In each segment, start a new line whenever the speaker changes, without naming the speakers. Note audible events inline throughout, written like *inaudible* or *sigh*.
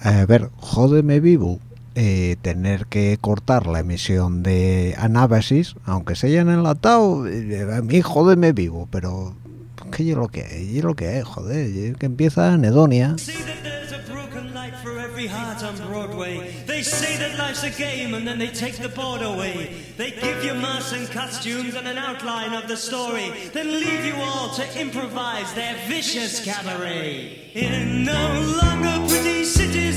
a ver jódeme vivo eh, tener que cortar la emisión de anábasis aunque se hayan enlatado eh, a mí jódeme vivo pero que yo lo que es yo lo que es joder y es que empieza anedonia
every heart on Broadway. They say that life's a game and then they take the board away. They give you masks and costumes and an outline of the story, then leave you all to improvise their vicious cabaret. In no longer pretty cities,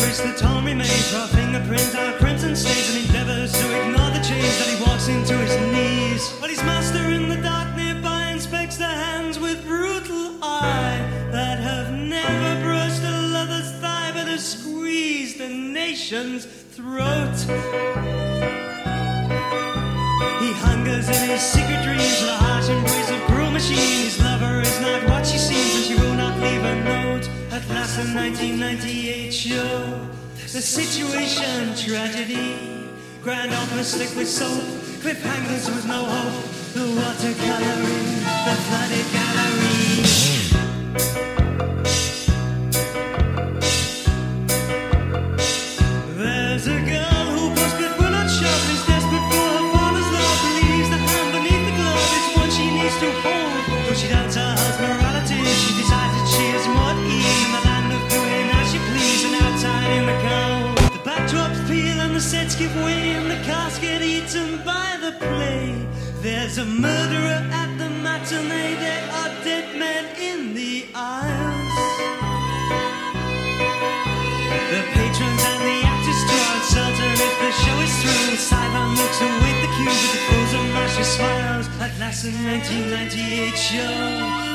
frisks the torn remains, raw fingerprints, our crimson stains, and endeavors to ignore the change that he walks into his knees. But his master in the dark nearby inspects the hands with brutal eye that have never brushed a lover's thigh but have squeezed a nation's throat. He hungers in his secret dreams the harsh embrace of cruel machine. His lover is not what she seems, and she will not leave a note. At last, the 1998 show, the situation tragedy. Grand opera slick with soap, cliffhangers with no hope. The watercoloring, the flooded gallery. Get by the play. There's a murderer at the matinee. There are dead men in the aisles. The patrons and the actors draw uncertain if the show is through. Sideline looks await the cue with the frozen mashy smiles. At last, the 1998 show,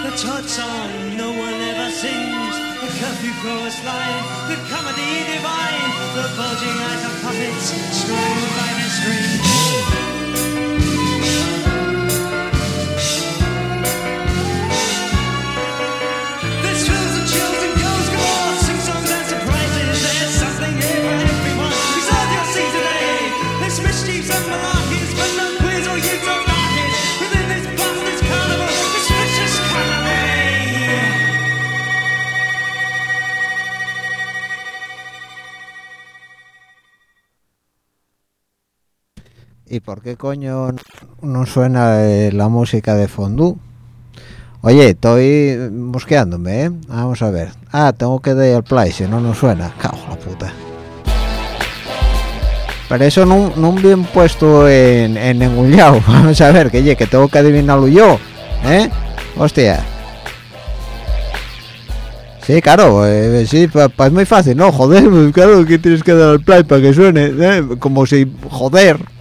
the Todd song no one ever sings. The curfew chorus line, the comedy divine, the bulging eyes of puppets, strung by their
¿Y por qué coño no suena eh, la música de fondú? Oye, estoy mosqueándome, ¿eh? Vamos a ver. Ah, tengo que dar el play, si no, no suena. Cago la puta. Pero eso no, no bien puesto en, en ningún lado. *laughs* Vamos a ver, que, ye, que tengo que adivinarlo yo, ¿eh? Hostia. Sí, claro, eh, sí, es muy fácil, ¿no? Joder, pues claro que tienes que dar al play para que suene, ¿eh? Como si, joder.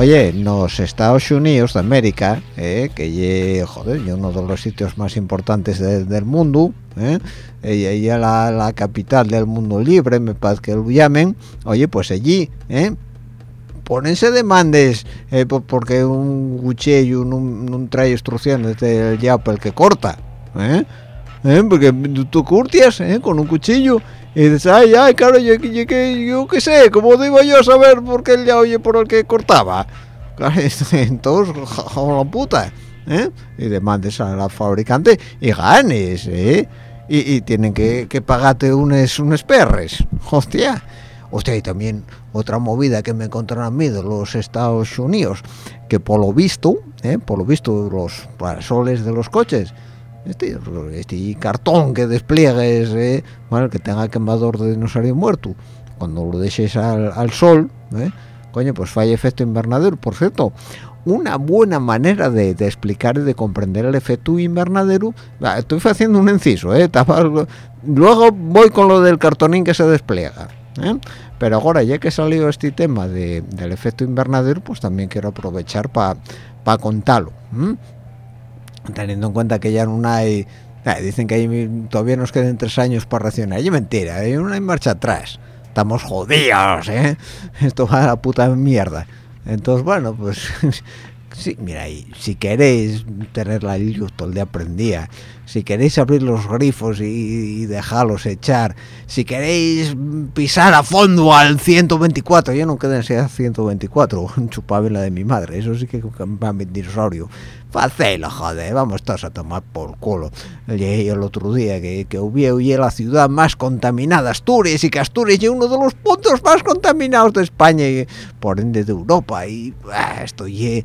Oye, los Estados Unidos de América, eh, que joder, ye uno de los sitios más importantes de- del mundo, eh, ella la, la capital del mundo libre, me parece que lo llamen, oye, pues allí, eh, ponense demandes eh, po- porque un cuchillo no, trae instrucciones del yapo el que corta, eh, eh, porque tú curtias eh, con un cuchillo y dices, ay, ay, claro, yo, yo, que- yo qué sé, ¿cómo digo yo a saber por qué el ya oye por el que cortaba? Claro, *laughs* entonces, la puta, ¿eh? Y demandes a la fabricante y ganes, ¿eh? Y, y tienen que, que pagarte unos, unos perres, *laughs* hostia. Hostia, y también otra movida que me encontraron a mí de los Estados Unidos, que por lo visto, ¿eh? por lo visto los parasoles de los coches, este, este cartón que despliegues, ¿eh? bueno, que tenga quemador de dinosaurio muerto, cuando lo dejes al, sol, ¿eh? coño, pues falla efecto invernadero. Por cierto, una buena manera de, explicar y de comprender el efecto invernadero, estoy haciendo un inciso, ¿eh? luego voy con lo del cartonín que se despliega. ¿eh? Pero ahora, ya que salió este tema del efecto invernadero, pues también quiero aprovechar para contarlo teniendo en cuenta que ya no hay dicen que todavía nos quedan tres años para racionar y mentira hay una marcha atrás estamos jodidos ¿eh? *laughs* esto va a la puta mierda entonces bueno pues *laughs* sí mira si queréis tenerla la todo el día aprendía si queréis abrir los grifos y, dejarlos echar, si queréis pisar a fondo al 124, ya no quédense a 124, chupable la de mi madre, eso sí que va a mi dinosaurio. Facelo, joder, vamos todos a tomar por culo. Oye, el otro día que, que hubiera la ciudad más contaminada, Asturias, y que Asturias es uno de los puntos más contaminados de España y por ende de Europa, y ah, estoy...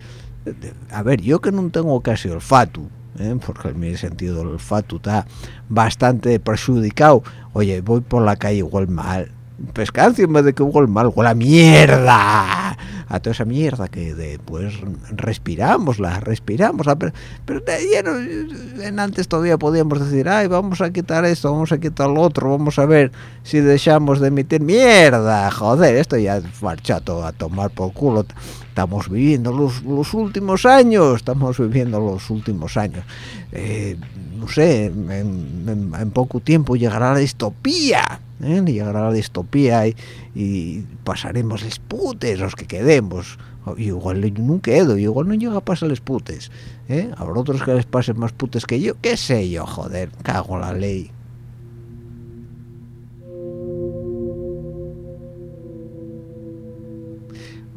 A ver, yo que no tengo casi olfato, ¿eh? porque en mi sentido el olfato está bastante perjudicado oye voy por la calle igual mal pescancio en vez de que igual mal huele a mierda a toda esa mierda que después respiramos la respiramos pero, pero en antes todavía podíamos decir ay vamos a quitar esto vamos a quitar lo otro vamos a ver si dejamos de emitir mierda joder esto ya marchado a tomar por culo estamos viviendo los, últimos años, estamos viviendo los últimos años. Eh, no sé, en, poco tiempo llegará la distopía, ¿eh? llegará la distopía y, pasaremos les putes los que quedemos. igual yo no quedo, igual no llega a pasar les putes. ¿eh? Habrá otros que les pasen más putes que yo, qué sé yo, joder, cago en la ley.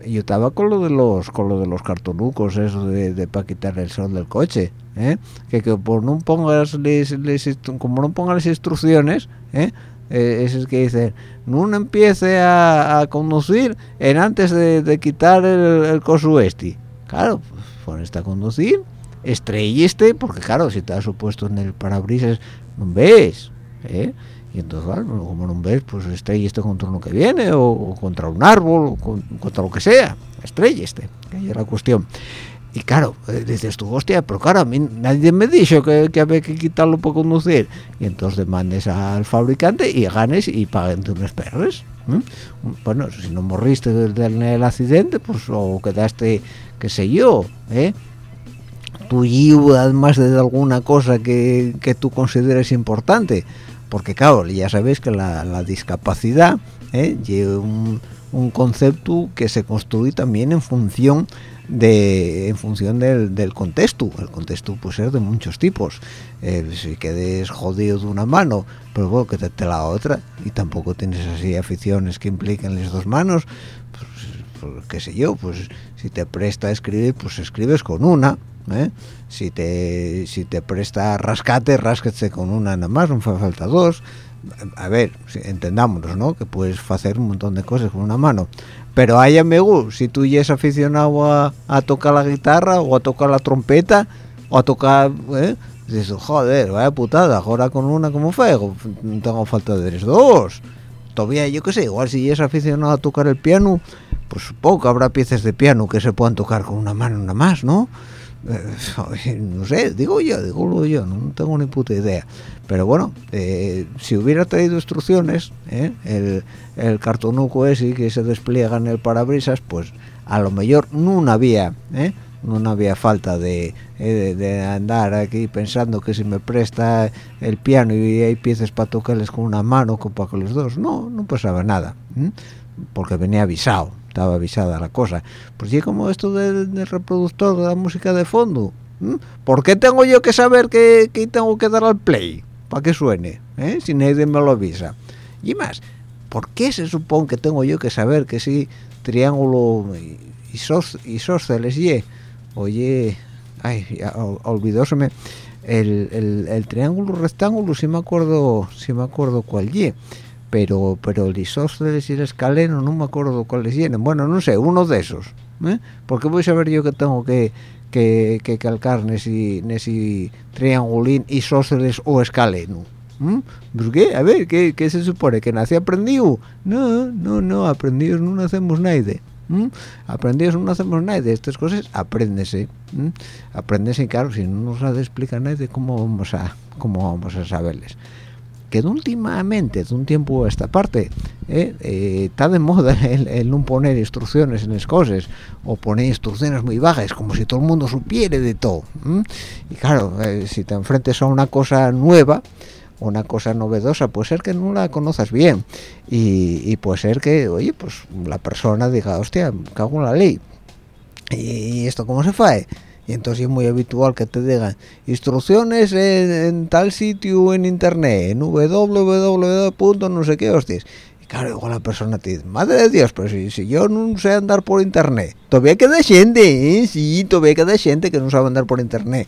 yo estaba con lo de los con lo de los cartonucos eso de, de para quitar el sol del coche ¿eh? que, que por no pongas les, como no pongas las instrucciones ¿eh? Eh es que dicen no empiece a, conducir en antes de, quitar el, el, coso este claro pones a conducir estrelliste porque claro si estás supuesto en el parabrisas no ves ¿eh? y entonces como no ves pues estrella este contra uno que viene o, contra un árbol o contra lo que sea estrella este que es la cuestión y claro eh, dices tú hostia pero claro a mí nadie me dijo que, que había que quitarlo para conducir y entonces demandes al fabricante y ganes y paguen unos perros bueno si no morriste en el accidente pues o quedaste qué sé yo ¿eh? tú además de alguna cosa que, que tú consideres importante porque claro, ya sabéis que la, discapacidad ¿eh? lleva un, concepto que se construye también en función en función del, contexto. El contexto puede ser de muchos tipos. Eh, si quedes jodido de una mano pero bueno que te, la otra. Y tampoco tienes así aficiones que impliquen las dos manos. Pues, pues, qué sé yo pues si te presta a escribir pues escribes con una ¿eh? si te si te presta rascate rasquete con una nada más no hace falta dos. A ver entendámonos no que puedes hacer un montón de cosas con una mano pero hay amigo si tú ya es aficionado a, tocar la guitarra o a tocar la trompeta o a tocar ¿eh? dices joder vaya putada ahora con una como fuego tengo falta de tres dos todavía yo qué sé igual si ya es aficionado a tocar el piano pues poco habrá piezas de piano que se puedan tocar con una mano nada más no *laughs* no sé, digo yo, digo yo, no tengo ni puta idea. Pero bueno, eh, si hubiera traído instrucciones, eh, el, cartonuco ese que se despliega en el parabrisas, pues a lo mejor no había, no había falta de, de, andar aquí pensando que si me presta el piano y hay piezas para tocarles con una mano, con para los dos, no, no pasaba nada, porque venía avisado estaba avisada la cosa. Pues sí, como esto del, reproductor de la música de fondo. ¿Por qué tengo yo que saber que, tengo que dar al play? Para que suene, ¿eh? si nadie me lo avisa. Y más, ¿por qué se supone que tengo yo que saber que si triángulo isósceles y oye, ay, olvidóseme el, el, el, triángulo rectángulo, si me acuerdo, si me acuerdo cuál y pero pero el isósceles y el escaleno no me acuerdo cuáles tienen bueno no sé uno de esos ¿eh? porque voy a saber yo que tengo que, que, que calcar nesi, nesi triangulín isósceles o escaleno. ¿Mm? ¿Pues qué? A ver, ¿qué, ¿qué, se supone? ¿Que nací aprendido? No, no, no, aprendidos no hacemos nadie. ¿Mm? Aprendidos no hacemos nada estas cosas, apréndese. ¿Mm? Apréndese, claro, si no nos ha de explicar nadie, ¿cómo vamos a, cómo vamos a saberles? Que últimamente, de un tiempo a esta parte, eh, eh, está de moda *laughs* el, no poner instrucciones en las cosas, o poner instrucciones muy bajas, como si todo el mundo supiera de todo. Y claro, eh, si te enfrentes a una cosa nueva, una cosa novedosa, puede ser que no la conozcas bien, y, puede ser que, oye, pues la persona diga, hostia, cago en la ley, ¿y esto cómo se hace? Y entonces es muy habitual que te digan instrucciones en, tal sitio en internet en www. no sé qué hostias y claro igual la persona te dice madre de dios pero si, yo no sé andar por internet todavía queda gente ¿eh? sí todavía queda gente que no sabe andar por internet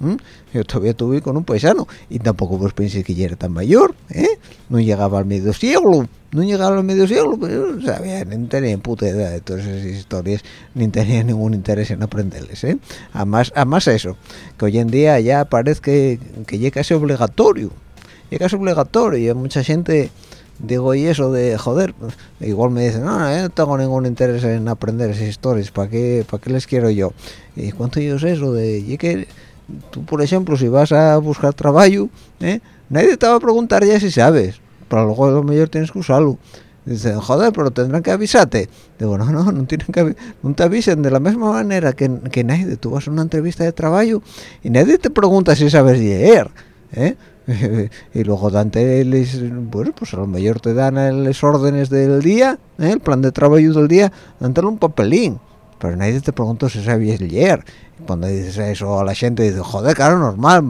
¿Mm? Yo todavía tuve con un paisano y tampoco vos pensé que ya era tan mayor, ¿eh? No llegaba al medio siglo, no llegaba al medio siglo, pero no sabía, ni tenía puta idea de todas esas historias, ni tenía *laughs* ningún interés en aprenderles, ¿eh? Además, además eso, que hoy en día ya parece que, que ya casi obligatorio, ya casi obligatorio, y hay mucha gente digo y eso de joder igual me dicen no, no, no tengo ningún interés en aprender esas historias para qué para qué les quiero yo y cuánto yo sé eso de y que tú por ejemplo si vas a buscar trabajo ¿eh? nadie te va a preguntar ya si sabes pero luego a lo mejor tienes que usarlo dicen joder pero tendrán que avisarte digo no no no tienen que no te avisen de la misma manera que, que nadie tú vas a una entrevista de trabajo y nadie te pregunta si sabes leer ¿eh? *laughs* y luego Dante les bueno pues a lo mejor te dan las órdenes del día ¿eh? el plan de trabajo del día dante un papelín pero nadie te pregunta si sabías leer cuando dices eso a la gente dice joder claro normal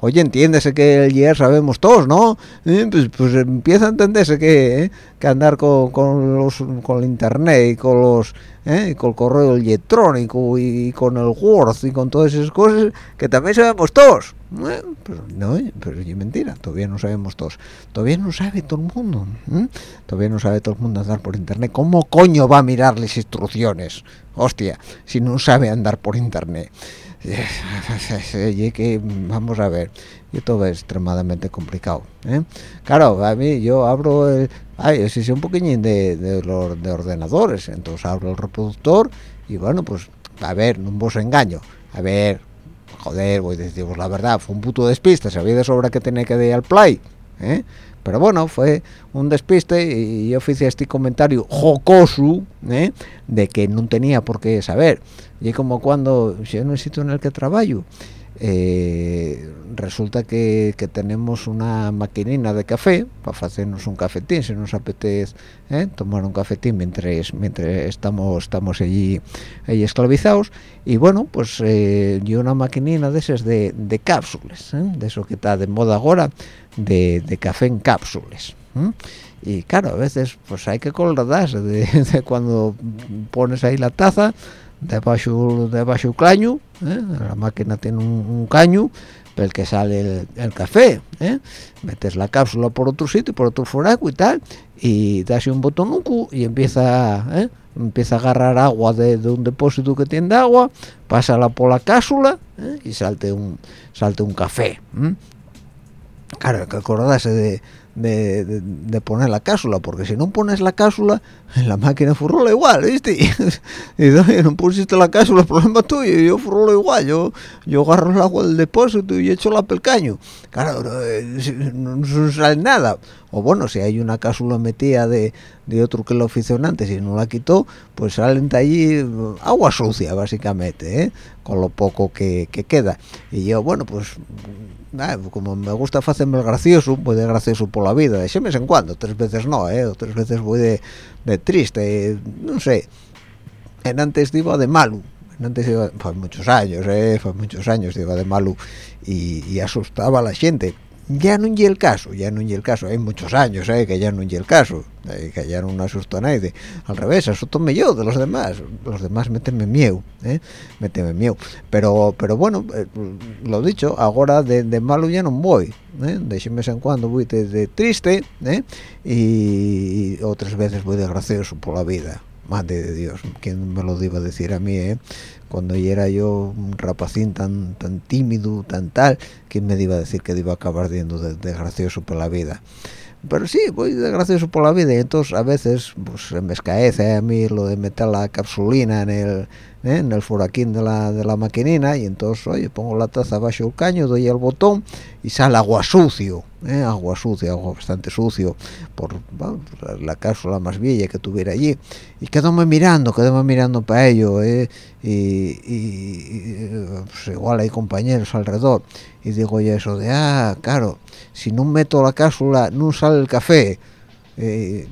oye entiéndese que el year sabemos todos no eh, pues, pues, empieza a entenderse que, eh, que andar con, con, los con el internet y con los eh, con el correo electrónico y con el Word y con todas esas cosas que también sabemos todos pero no pero es mentira todavía no sabemos todos. Todavía no sabe todo el mundo todavía no sabe todo el mundo andar por internet. Cómo coño va a mirar las instrucciones hostia si no sabe andar por internet *laughs* y que vamos a ver y todo es extremadamente complicado ¿eh? claro a mí yo abro el ay si un poquillín de, de, de ordenadores entonces abro el reproductor y bueno pues a ver no os engaño a ver joder voy a deciros la verdad fue un puto despiste sabía de sobra que tenía que ir al play ¿eh? Pero bueno fue un despiste y yo hice este comentario jocoso ¿eh? de que no tenía por qué saber y como cuando si en el sitio en el que trabajo eh, resulta que, tenemos una maquinina de café para hacernos un cafetín si nos apetece ¿eh? tomar un cafetín mientras mientras estamos estamos allí, allí esclavizados y bueno pues eh, y una maquinina de esas de, de cápsulas de eso que está de moda ahora de, de café en cápsulas y claro a veces pues hay que acordarse de, *laughs* de cuando pones ahí la taza debajo debajo caño ¿eh? la máquina tiene un, caño el que sale el, café ¿eh? metes la cápsula por otro sitio por otro foraco y tal y das un botonuco y empieza ¿eh? empieza a agarrar agua de, un depósito que tiene de agua pásala por la cápsula y salte un salte un café claro que acordarse de de, poner la cápsula, porque si no pones la cápsula, la máquina furrola igual, ¿viste? *laughs* Y, no pusiste la cápsula, problema tuyo, yo furrolo igual, yo, yo agarro el agua del depósito y echo la pelcaño. Claro, no, no, sale nada. O bueno, si hay una cápsula metida de, de otro que lo ofició antes y no la quitó, pues salen de allí agua sucia, básicamente, ¿eh? Con lo poco que, que queda. Y yo, bueno, pues como me gusta hacerme el gracioso, voy de gracioso por la vida, de vez en cuando, tres veces no, ¿eh? tres veces voy de, de triste, no sé, en antes iba de malo, en antes iba, fue muchos años, ¿eh? fue muchos años iba de malo y, y asustaba a la gente, ya no y el caso, ya no y el caso, hay muchos años eh, que ya no y el caso, eh, que ya no asusto a nadie, al revés, asustome yo de los demás, los demás metenme miedo, eh, metenme miedo, pero pero bueno, eh, lo dicho, ahora de, malo ya no voy, eh, de vez en cuando voy de, triste, eh, y, otras veces voy de por la vida, madre de Dios quién me lo iba a decir a mí eh? cuando era yo un rapacín tan tan tímido tan tal quién me iba a decir que iba a acabar yendo de, de por la vida pero sí voy gracioso por la vida y entonces a veces pues me escaece a mí lo de meter la capsulina en el ¿eh? en el furaquín de la, de la maquinina y entonces oye pongo la taza bajo el caño doy el botón y sale agua sucio ¿eh? agua sucia agua bastante sucio por bueno, la cápsula más vieja que tuviera allí y quedóme mirando quedóme mirando para ello ¿eh? y, y, y pues igual hay compañeros alrededor y digo ya eso de ah claro si no meto la cápsula no sale el café. Eh,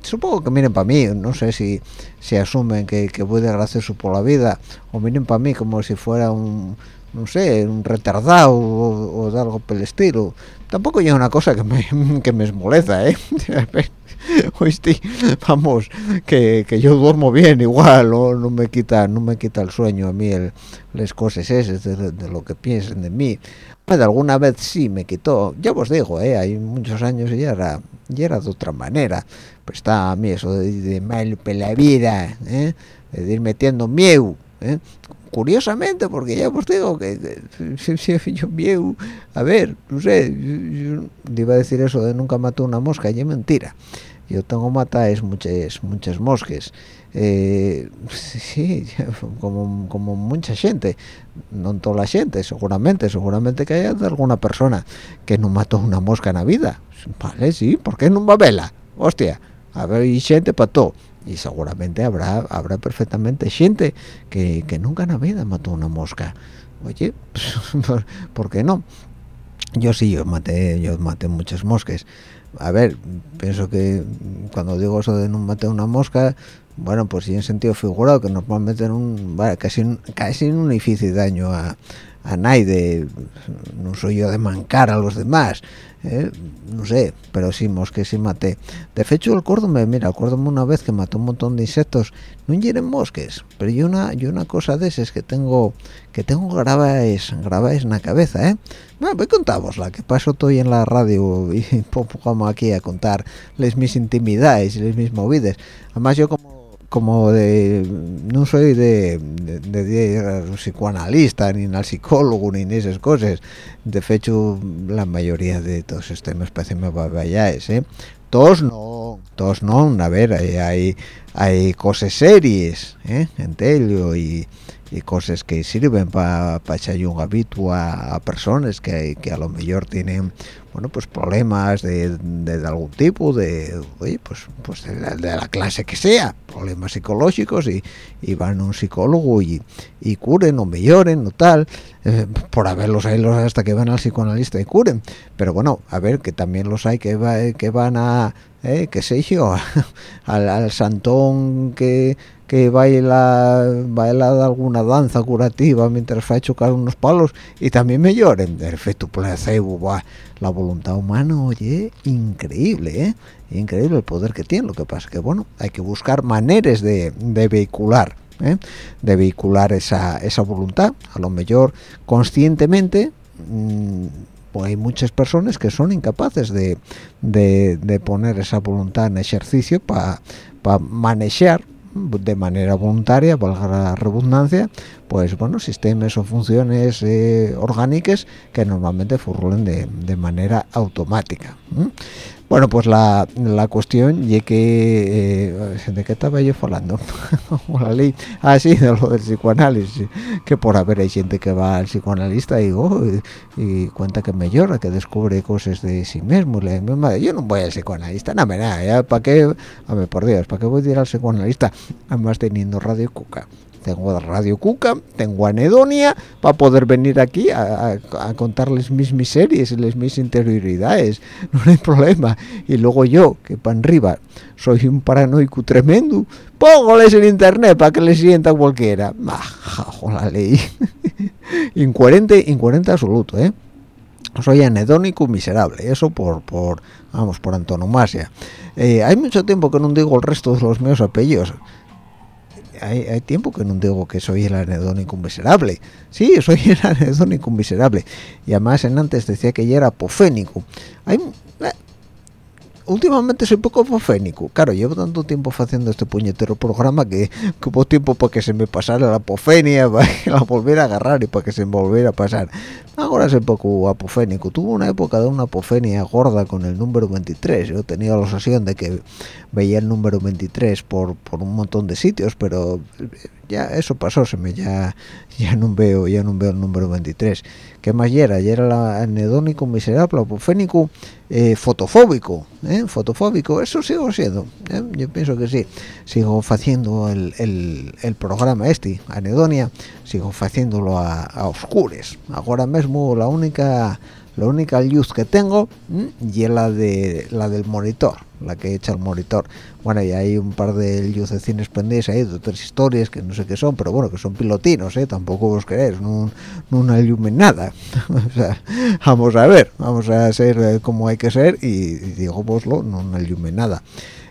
supongo que miren para mí no sé si se asumen que, que voy de gracioso por la vida o miren para mí como si fuera un no sé un retardado o, o de algo por el estilo. Tampoco ya una cosa que me, *laughs* que me esmoleza eh *laughs* Oíste, vamos que, que yo duermo bien igual no, no me quita no me quita el sueño a mí el, las cosas esas de, lo que piensen de mí de alguna vez sí me quitó ya os digo eh, hay muchos años y era ya era de otra manera pues está a mí eso de, mal la vida ¿eh? de ir metiendo miedo ¿eh? curiosamente porque ya os digo que, que yo miedo a ver no sé iba a decir eso de nunca mató una mosca y es mentira yo tengo matáis muchas muchas mosques eh, sí *laughs* como, como mucha gente no toda la gente seguramente seguramente que haya alguna persona que no mató una mosca en la vida vale sí ¿por qué no va a verla? hostia a ver y gente para todo y seguramente habrá habrá perfectamente gente que, que nunca en la vida mató una mosca oye *laughs* ¿por qué no? yo sí yo maté yo maté muchas moscas a ver, pienso que cuando digo eso de no matar una mosca, bueno, pues sí en sentido figurado, que normalmente en un, casi, casi no difícil daño a, a nadie, no soy yo de mancar a los demás, ¿eh? no sé, pero sí, mosques sí maté. De hecho, el córdome, mira, acuérdame una vez que mató un montón de insectos, no hieren mosques, pero yo una, yo una cosa de esas que tengo, que tengo grabadas, grabadas en la cabeza, ¿eh? Bueno, voy contamos la que paso estoy en la radio y *laughs* como aquí a contar les mis intimidades y mis movidas. Además yo como como de no soy de, de, de, de psicoanalista ni al psicólogo ni esas cosas de hecho la mayoría de todos estos temas parecen vayáis ¿eh? todos no todos no a ver hay hay, hay cosas serias ¿eh? en telio y y cosas que sirven para pa echar un hábito a, a, personas que, que a lo mejor tienen bueno pues problemas de, de, algún tipo de pues pues de la, clase que sea problemas psicológicos y, y van a un psicólogo y, y curen o mejoren o tal eh, por haberlos ahí hasta que van al psicoanalista y curen. Pero bueno a ver que también los hay que, va, que van a eh, qué sé yo *laughs* al, al santón que que baila baila alguna danza curativa mientras va a chocar unos palos y también me lloren el efecto placebo la voluntad humana oye increíble ¿eh? increíble el poder que tiene lo que pasa que bueno hay que buscar maneras de, de vehicular ¿eh? de vehicular esa, esa voluntad a lo mejor conscientemente mmm, hay muchas personas que son incapaces de, de, de poner esa voluntad en ejercicio para pa manejar de manera voluntaria, valga la redundancia, pues bueno, sistemas o funciones eh, orgánicas que normalmente furrulen de, de manera automática. Bueno, pues la, la cuestión y que eh, de qué estaba yo hablando, *laughs* la ley, ah sí, de lo del psicoanálisis, que por haber hay gente que va al psicoanalista y, oh, y, y, cuenta que me llora, que descubre cosas de sí mismo, le, yo no voy al psicoanalista, nada, nada, ¿para qué? A ver, por Dios, ¿para qué voy a ir al psicoanalista? Además teniendo radio cuca tengo Radio Cuca, tengo Anedonia, para poder venir aquí a, contarles mis miserias y mis interioridades, *laughs* no hay problema. Y luego yo, que para arriba soy un paranoico tremendo, póngoles en internet para que les sienta cualquiera. Bajo la ley. *laughs* incoherente, incoherente absoluto, ¿eh? soy anedónico miserable eso por por vamos por antonomasia eh, hay mucho tiempo que no digo el resto de los meus apellidos hay, hay, tiempo que no digo que soy el anedónico miserable. Sí, soy el *laughs* anedónico miserable. Y además en antes decía que ya era apofénico. Hay, últimamente soy poco apofénico. Claro, llevo tanto tiempo haciendo este puñetero programa que, que hubo tiempo para que se me pasara la apofenia, *laughs* para que la volviera a agarrar y para que se me volviera a pasar. Ahora soy poco apofénico. Tuve una época de una apofenia gorda con el número 23. Yo tenía la sensación de que veía el número 23 por, por un montón de sitios, pero ya eso pasó, se me ya ya no veo ya no veo el número 23 ¿qué más era? ya era la anedónico miserable apofénico eh, fotofóbico ¿eh? fotofóbico eso sigo siendo ¿eh? yo pienso que sí sigo haciendo el, el, el, programa este anedonia sigo haciéndolo a, a oscures ahora mismo la única la única luz que tengo y es la de la del monitor la que echa el monitor. Bueno y hay un par de lucecines pendientes ahí de otras historias que no sé qué son pero bueno que son pilotinos ¿eh? tampoco vos queréis no, no una nada. *laughs* O sea, vamos a ver vamos a ser eh, como hay que ser y, y digo voslo no una nada.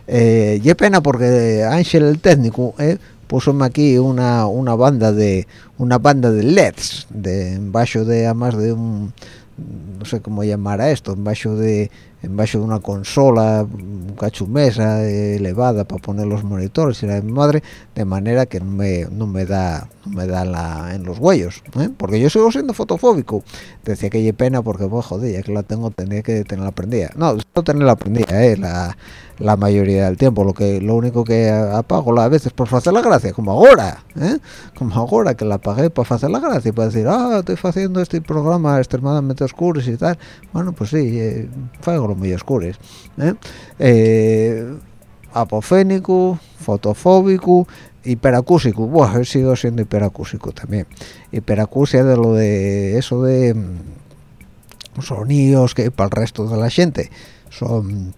Eh, y es pena porque Ángel el técnico eh, puso aquí una, una banda de una banda de leds de bajo de a más de un no sé cómo llamar a esto, en bajo de en bajo de una consola, un cachumesa elevada para poner los monitores y la de mi madre, de manera que no me, no me da no me da la, en los huellos, ¿eh? porque yo sigo siendo fotofóbico. Decía que hay pena porque, pues, joder, ya que la tengo, tendría que tenerla prendida. No, no tenerla prendida, ¿eh? la, la mayoría del tiempo. Lo que lo único que apago a veces por hacer la gracia, como ahora, ¿eh? como ahora que la apagué para hacer la gracia, para decir, ah, estoy haciendo este programa extremadamente oscuro y tal. Bueno, pues sí, eh, hago muy oscuros. ¿eh? Eh, apofénico, fotofóbico, hiperacúsico. Bueno, sigo siendo hiperacúsico también. Hiperacusia de lo de eso de mm, sonidos que para el resto de la gente son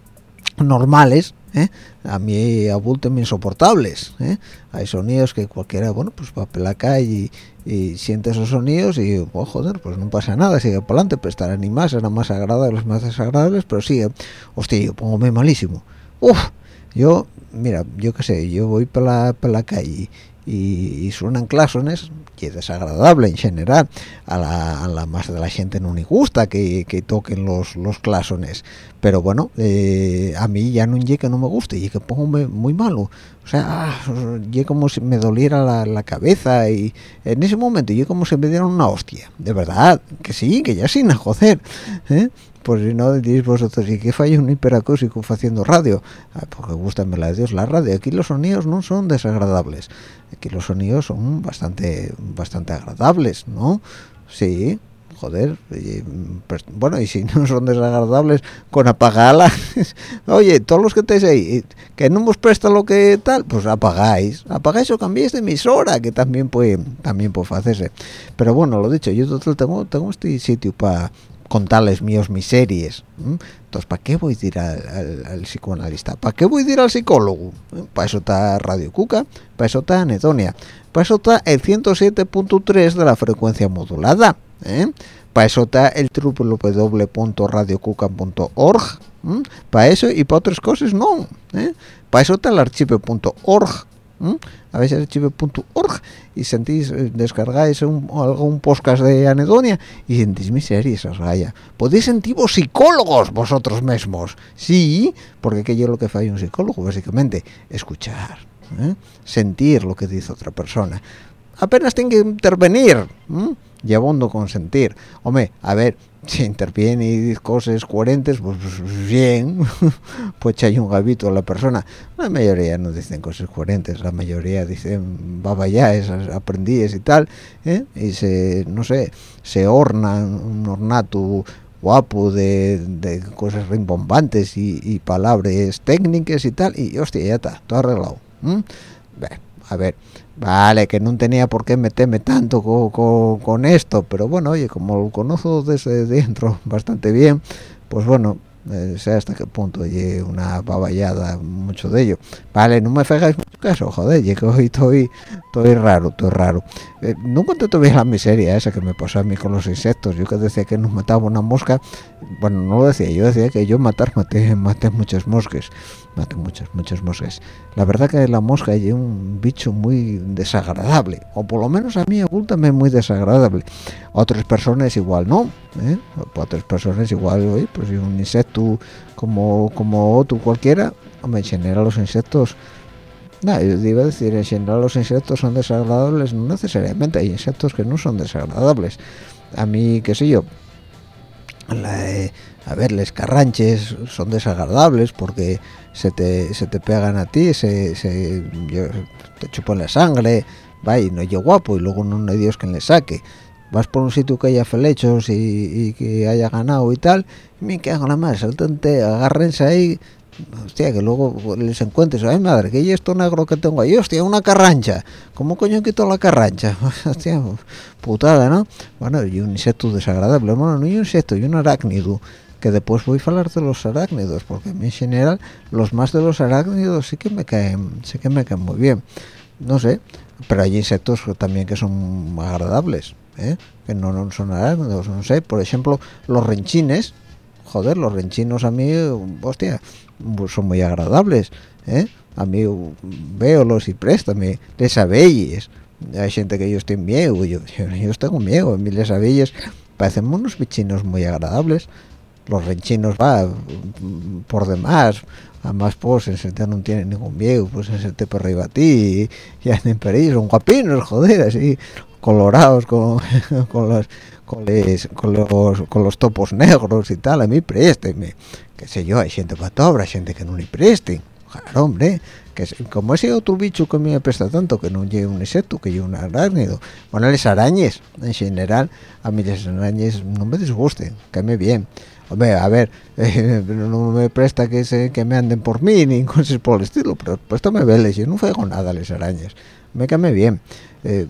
normales, ¿eh? a mí abulten insoportables. ¿eh? Hay sonidos que cualquiera, bueno, pues va a la calle y, siente esos sonidos y, oh, joder, pues no pasa nada, sigue por delante, pues estarán ni más, serán más agradables, más desagradables, pero sigue, hostia, yo pongo malísimo. Uf, yo, mira, yo qué sé, yo voy por la, por la calle y, y, suenan clasones que es desagradable en general. A la, a la más de la gente no le gusta que, que toquen los, los clasones pero bueno eh, a mí ya no llega que no me guste y que pongo muy malo. O sea yo como si me doliera la, cabeza y en ese momento yo como si me dieran una hostia. De verdad que sí que ya sin joder ¿eh? Pues si no decís vosotros y que falla un hiperacústico haciendo radio ah, porque gustame la de Dios la radio. Aquí los sonidos no son desagradables. Aquí los sonidos son bastante bastante agradables no sí joder y, pues, bueno y si *laughs* no son desagradables con apagala *laughs* oye todos los que estáis ahí que no os presta lo que tal pues apagáis. Apagáis o cambiáis de emisora que también puede también puede hacerse. Pero bueno lo dicho yo total tengo tengo este sitio para contarles míos miserias entonces ¿para qué voy a ir al, al, al psicoanalista? ¿para qué voy a ir al psicólogo? para eso está Radio Cuca para eso está Anedonia para eso está el 107.3 de la frecuencia modulada ¿eh? para eso está el www.radiocuca.org para eso y para otras cosas no ¿eh? para eso está el archivo.org ¿Mm? a veces archivo.org y sentís, descargáis un, algún podcast de anedonia y sentís miserias, raya. Podéis sentir vos psicólogos vosotros mismos, sí, porque que yo lo que falla un psicólogo, básicamente, escuchar, ¿eh? sentir lo que dice otra persona. Apenas tiene que intervenir, ¿eh? Llevando con sentir. Hombre, a ver, si interviene y dice cosas coherentes, pues, bien, *laughs* pues hay un gabito a la persona. La mayoría no dicen cosas coherentes, la mayoría dicen babayáes, aprendíes y tal, ¿eh? y se, no sé, se ornan un ornato guapo de, de cosas rimbombantes y, y, palabras técnicas y tal, y hostia, ya está, todo arreglado. ¿eh? A ver, vale, que no tenía por qué meterme tanto con, con, esto, pero bueno, oye, como lo conozco desde dentro *laughs* bastante bien, pues bueno, eh, sé hasta qué punto oye una baballada mucho de ello. Vale, no me fejáis mucho caso, joder, que hoy estoy, estoy raro, estoy raro. Eh, nunca te tuve la miseria esa que me pasó a mí con los insectos, yo que decía que nos mataba una mosca, bueno, no lo decía, yo decía que yo matar, maté, maté muchas moscas maté muchas, moscas. La verdad que la mosca es un bicho muy desagradable, o por lo menos a mí me muy desagradable. Otras personas igual no, ¿eh? otras personas igual oye, pues un insecto como como otro cualquiera hombre, en general los insectos no, yo iba a decir en general los insectos son desagradables no necesariamente hay insectos que no son desagradables a mí qué sé yo la, eh, a ver, les carranches son desagradables porque se te, se te pegan a ti, se, se te chupan la sangre, va y no es guapo y luego no hay Dios quien le saque. Vas por un sitio que haya felechos y, que haya ganado y tal, y me cago la más, saltante, agárrense ahí, hostia, que luego les encuentres, ay madre, que esto negro que tengo ahí, hostia, una carrancha, ¿cómo coño quito la carrancha? *laughs* hostia, putada, ¿no? Bueno, y un insecto desagradable, bueno, no hay un insecto, y un arácnido, que después voy a hablar de los arácnidos, porque en general los más de los arácnidos sí que me caen, sí que me caen muy bien, no sé, pero hay insectos también que son agradables, ¿eh? que no, son arácnidos, no sé, por ejemplo, los renchines, joder, los renchinos a mí, hostia, son muy agradables, ¿eh? A mí veo los y préstame, les abelles. Hay gente que ellos tienen miedo, yo, yo, tengo miedo, a mí les abelles parecen unos bichinos muy agradables. Los renchinos va por demás, además pues en no tienen ningún miedo, pues se te por arriba a ti y, anden por son guapinos, joder, así colorados con, *laughs* con los con, los, con los topos negros y tal, a mí présteme, qué sé yo, hay gente para hay gente que no le preste, claro, hombre, que como ese otro bicho que me presta tanto, que no lleve un insecto, que lleve un arácnido, bueno, las arañas, en general, a mí las arañas no me disgusten, que me bien, hombre, a ver, *laughs* no me presta que se, que me anden por mí, ni cosas por el estilo, pero pues me veles, yo no fuego nada a las arañas, me cae bien, eh,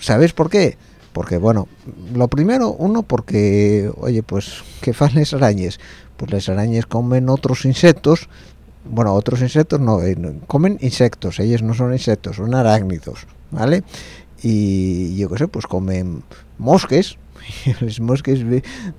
¿sabes por qué? porque bueno lo primero uno porque oye pues qué fan las arañas pues las arañas comen otros insectos bueno otros insectos no eh, comen insectos ellos no son insectos son arácnidos vale y yo qué sé pues comen mosques *laughs* los mosques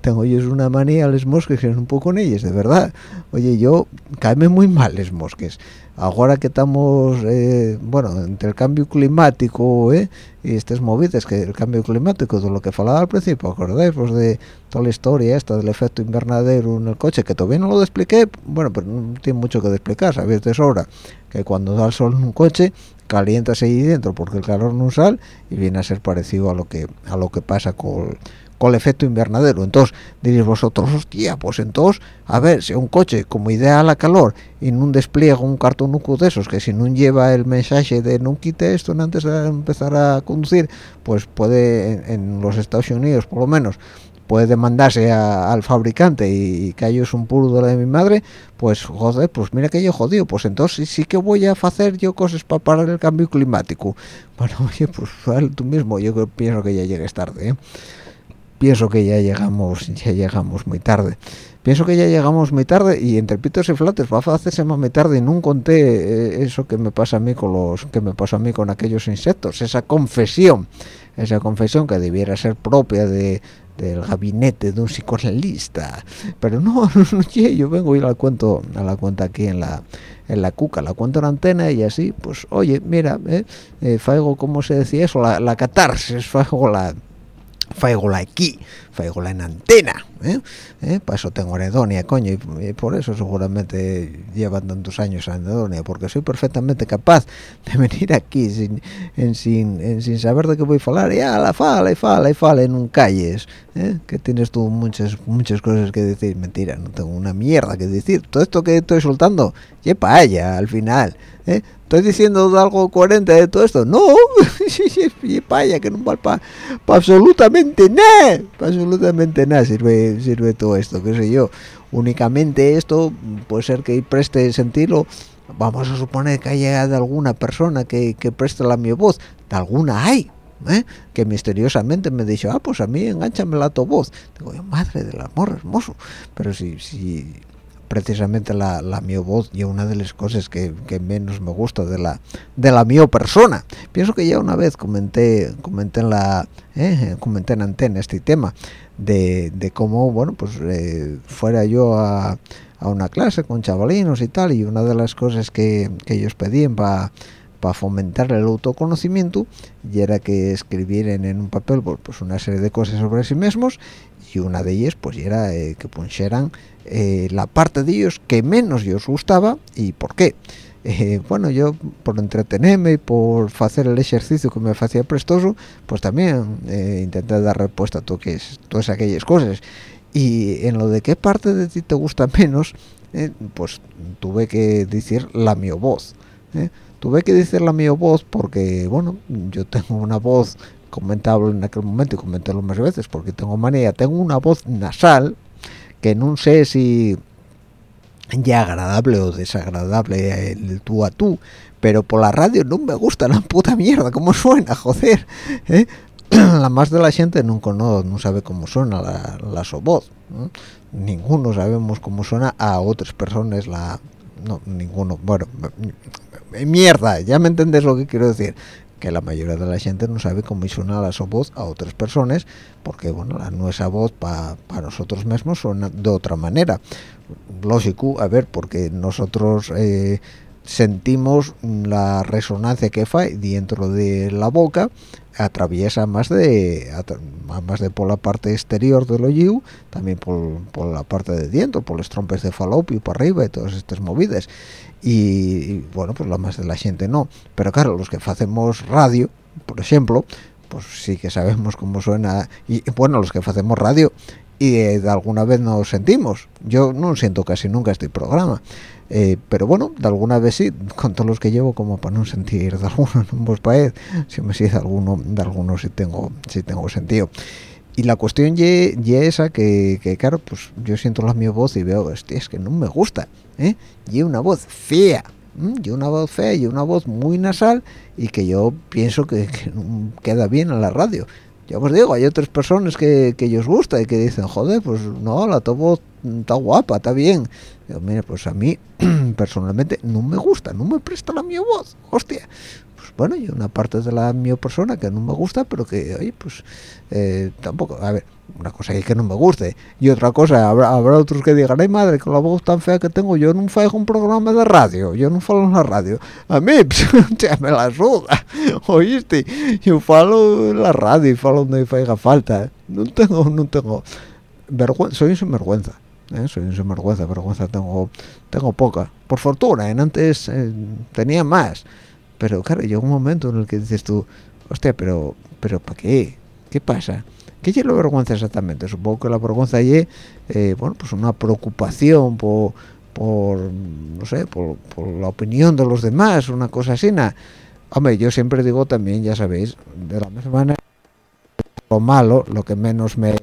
tengo yo una manía a los mosques un poco con ellos de verdad. Oye yo caeme muy mal los mosques. Ahora que estamos eh, bueno entre el cambio climático eh, y estas movidas que el cambio climático de lo que falaba al principio acordáis pues de toda la historia esta del efecto invernadero en el coche que todavía no lo expliqué bueno pero no tiene mucho que explicar sabéis de sobra que cuando da el sol en un coche calienta ahí dentro porque el calor no sale y viene a ser parecido a lo que a lo que pasa con con el efecto invernadero. Entonces diréis vosotros, hostia, pues entonces, a ver, si un coche como idea a la calor y no despliega un cartonuco de esos, que si no lleva el mensaje de no quite esto antes de empezar a conducir, pues puede, en, los Estados Unidos por lo menos, puede demandarse al fabricante y, que ellos un puro de de mi madre, pues joder, pues mira que yo jodido, pues entonces sí que voy a hacer yo cosas para parar el cambio climático. *laughs* Bueno, oye, pues tú mismo, yo pienso que ya llegues tarde, ¿eh? pienso que ya llegamos ya llegamos muy tarde pienso que ya llegamos muy tarde y entre pitos y flates va a hacerse más muy tarde y nunca conté eh, eso que me pasa a mí con los que me pasó a mí con aquellos insectos esa confesión esa confesión que debiera ser propia de del gabinete de un psicoanalista. Pero no, *laughs* no yo vengo y la cuento a la cuenta aquí en la en la cuca la cuento en la antena y así pues oye mira eh, eh faigo como se decía eso la, la catarsis faigo la la aquí, la en antena, ¿eh? ¿Eh? para eso tengo anedonia, coño, y, por eso seguramente llevan tantos años anedonia, porque soy perfectamente capaz de *laughs* venir aquí sin, en, sin, sin saber de qué voy a hablar, y la fala, y fala, y fala, en un calles, ¿eh? que tienes tú muchas muchas cosas que decir, mentira, no tengo una mierda que decir, todo esto que estoy soltando, para allá al final, ¿eh? estoy diciendo algo coherente de todo esto no *laughs* y paya que no vale para absolutamente nada para absolutamente nada sirve sirve todo esto qué sé yo. Únicamente esto puede ser que preste sentido vamos a suponer que haya de alguna persona que, que preste la mi voz de alguna hay ¿eh? que misteriosamente me dijo ah pues a mí enganchame la tu voz digo madre del amor hermoso pero si precisamente la, la mi voz y una de las cosas que, menos me gusta de la de la mi persona. Pienso que ya una vez comenté comenté en la eh, comenté en antena este tema de, de cómo bueno pues eh, fuera yo a, a, una clase con chavalinos y tal y una de las cosas que, ellos pedían para para fomentar el autoconocimiento y era que escribieran en un papel pues, pues, una serie de cosas sobre sí mismos y una de ellas pues era eh, que pusieran eh, la parte de ellos que menos os gustaba y por qué. Eh, bueno yo por entretenerme y por hacer el ejercicio que me hacía prestoso pues también intenté dar respuesta a todo que es, todas aquellas cosas. Y en lo de qué parte de ti te gusta menos pues tuve que decir la mi voz tuve que decir la mi voz porque bueno yo tengo una voz comentable en aquel momento y comentarlo más veces porque tengo manía. Tengo una voz nasal que no sé si ya agradable o desagradable el tú a tú pero por la radio no me gusta la puta mierda cómo suena *laughs* joder ¿eh? *clears throat* la más de la gente nunca no, no sabe cómo suena la, la voz ninguno sabemos cómo suena a otras personas la no ninguno bueno mierda ya me entendés lo que quiero decir que la mayoría de la gente no sabe cómo suena la su voz a otras personas porque bueno la nuestra voz para nosotros mismos suena de otra manera. Lógico a ver porque nosotros eh, sentimos la resonancia que hay dentro de la boca atraviesa más de más de por la parte exterior del oído también por, por la parte de dentro por los trompes de falopio para arriba y todas estas movidas. Y, bueno pues la más de la gente no. Pero claro los que hacemos radio por ejemplo pues sí que sabemos cómo suena y bueno los que hacemos radio y de alguna vez nos sentimos. Yo no siento casi nunca este programa eh, pero bueno de alguna vez sí *laughs* con todos los que llevo como para no sentir de alguno no vos paez si me sigue alguno de algunos sí tengo sí tengo sentido. Y la cuestión y, esa que, que, claro pues yo siento la mi voz y veo es que no me gusta ¿eh? y una voz fea y una voz fea y una voz muy nasal y que yo pienso que, queda bien en la radio. Yo os digo hay otras personas que, que ellos gusta y que dicen joder pues no la tu voz está guapa está bien Digo, mira pues a mí *clears throat* personalmente no me gusta no me presta la mi voz hostia. Bueno, y una parte de la mi persona que no me gusta, pero que, oye, pues eh, tampoco, a ver, una cosa es que no me guste, y otra cosa, habrá, habrá otros que digan, ay madre, con la voz tan fea que tengo, yo no hago un programa de radio, yo no falo en la radio, a mí, *laughs* ya me la suda, *laughs* oíste, yo falo en la radio y falo donde haga falta, no tengo, no tengo, vergüenza, soy un sinvergüenza. ¿Eh? soy un sinvergüenza, vergüenza tengo tengo poca. Por fortuna en antes eh, tenía más. Pero claro llega un momento en el que dices tú hostia pero pero para qué qué pasa qué es la vergüenza exactamente. Supongo que la vergüenza es eh, bueno pues una preocupación por por no sé por, la opinión de los demás una cosa así nada hombre yo siempre digo también ya sabéis de la misma manera lo malo lo que menos me,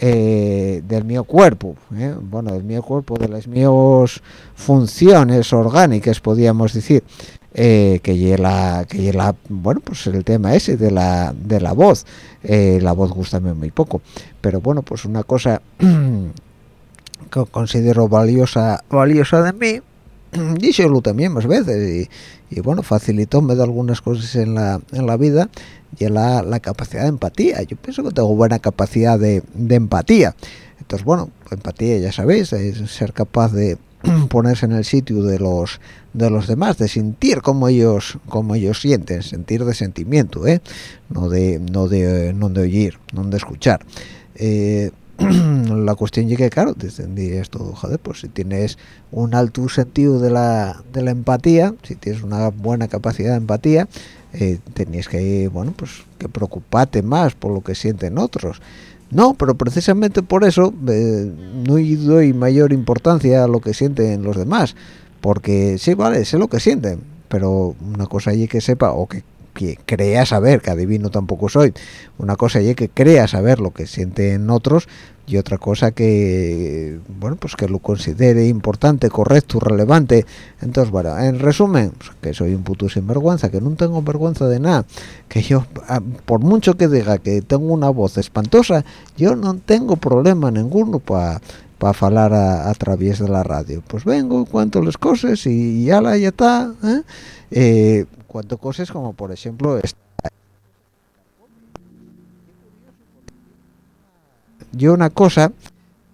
eh, del mío cuerpo, ¿eh? bueno, del mío cuerpo, de las mías funciones orgánicas, podríamos decir, eh, que lleva, que lleva, bueno, pues el tema ese de la, de la voz, la voz gusta muy poco, pero bueno, pues una cosa *clears throat* que considero valiosa, valiosa de mí, *clears throat* díselo también más veces, y, y bueno, facilitóme de algunas cosas en la, en la vida, y la, la, capacidad de empatía. Yo pienso que tengo buena capacidad de, empatía. Entonces, bueno, empatía ya sabéis, es ser capaz de *clears throat* ponerse en el sitio de los de los demás, de sentir como ellos como ellos sienten, sentir de sentimiento, ¿eh? no de no de no de oír, no de escuchar. Eh, *clears throat* la cuestión es que claro te esto joder pues si tienes un alto sentido de la, de la empatía si tienes una buena capacidad de empatía eh, tenías que bueno pues que preocuparte más por lo que sienten otros. No pero precisamente por eso eh, no doy mayor importancia a lo que sienten los demás porque sí vale sé lo que sienten pero una cosa allí que sepa o que que crea saber, que adivino tampoco soy, una cosa y que crea saber lo que sienten otros y otra cosa que, bueno, pues que lo considere importante, correcto, relevante. Entonces, bueno, en resumen, pues, que soy un puto sinvergüenza, que no tengo vergüenza de nada, que yo, ah, por mucho que diga que tengo una voz espantosa, yo no tengo problema ninguno para para hablar a, través de la radio. Pues vengo, cuento las cosas y ya la ya está. ¿eh? eh cuento cosas como por ejemplo esta. yo una cosa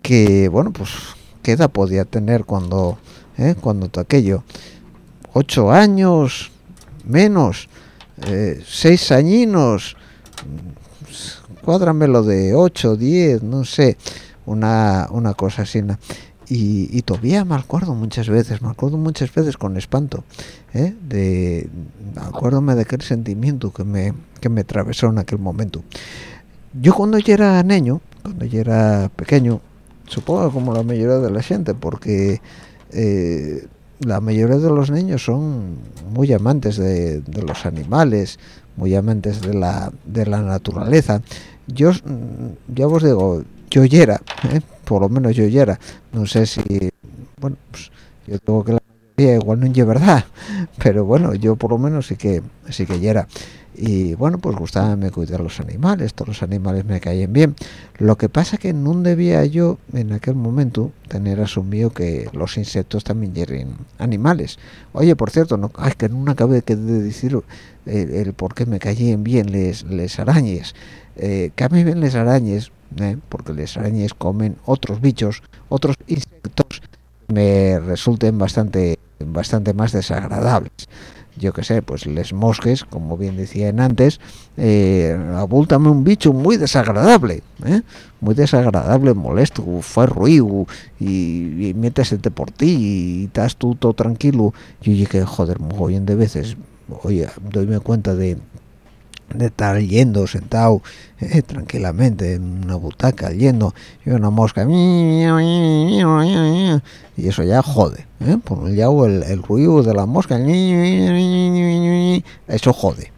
que bueno pues queda podía tener cuando ¿eh? cuando todo aquello ocho años menos eh, seis añinos cuádramelo de ocho diez no sé una, una cosa así y, todavía me acuerdo muchas veces, me acuerdo muchas veces con espanto, ¿eh? de, acuérdome de aquel sentimiento que me, que me atravesó en aquel momento. Yo cuando yo era niño, cuando yo era pequeño, supongo como la mayoría de la gente, porque eh, la mayoría de los niños son muy amantes de, los animales, muy amantes de la, de la naturaleza. Yo, ya os digo, yo era, ¿eh? Por lo menos yo era, no sé si, bueno, pues yo tengo que la mayoría igual no es verdad, *laughs* pero bueno, yo por lo menos sí que, sí que era. Y bueno, pues gustaba me cuidar los animales, todos los animales me caían bien. Lo que pasa que no debía yo en aquel momento tener asumido que los insectos también eran animales. Oye, por cierto, no, ay, que no acabé de decir el, por qué me caían bien les, les arañes. Eh, que a mí bien les arañes ¿eh? porque las arañas comen otros bichos, otros insectos me resulten bastante, bastante más desagradables. Yo que sé, pues les mosques, como bien decían antes, eh, abúltame un bicho muy desagradable, ¿eh? muy desagradable, molesto, fue ruido y, y métesete por ti y estás tú todo tranquilo. Yo llegué, joder, mogollón de veces, oye, doyme cuenta de de estar yendo sentado eh, tranquilamente en una butaca yendo y una mosca y eso ya jode ¿eh? por un lado el, ruido de la mosca eso jode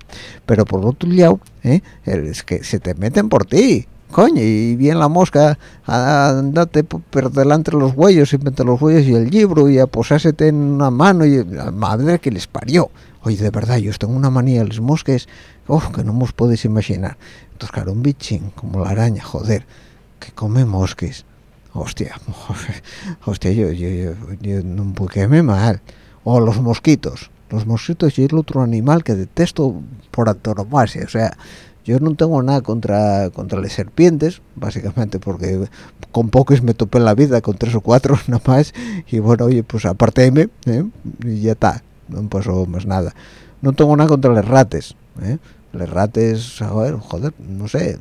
pero por otro lado ¿eh? es que se te meten por ti coño y bien la mosca andate por delante de los huellos y entre los huellos y el libro y a posásete en una mano y la madre que les parió oye de verdad yo tengo una manía los mosques oh, que no os podéis imaginar entonces claro un bichín como la araña joder que come mosques. Hostia *laughs* hostia yo, yo, yo, yo no puedo mal. O los mosquitos los mosquitos y el otro animal que detesto por antonomasia o sea yo no tengo nada contra contra las serpientes básicamente porque con pocos me topé en la vida con tres o cuatro *laughs* nada más y bueno oye pues aparte ¿eh? y ya está no pasó más nada no tengo nada contra los rates ¿eh? los rates joder, joder no sé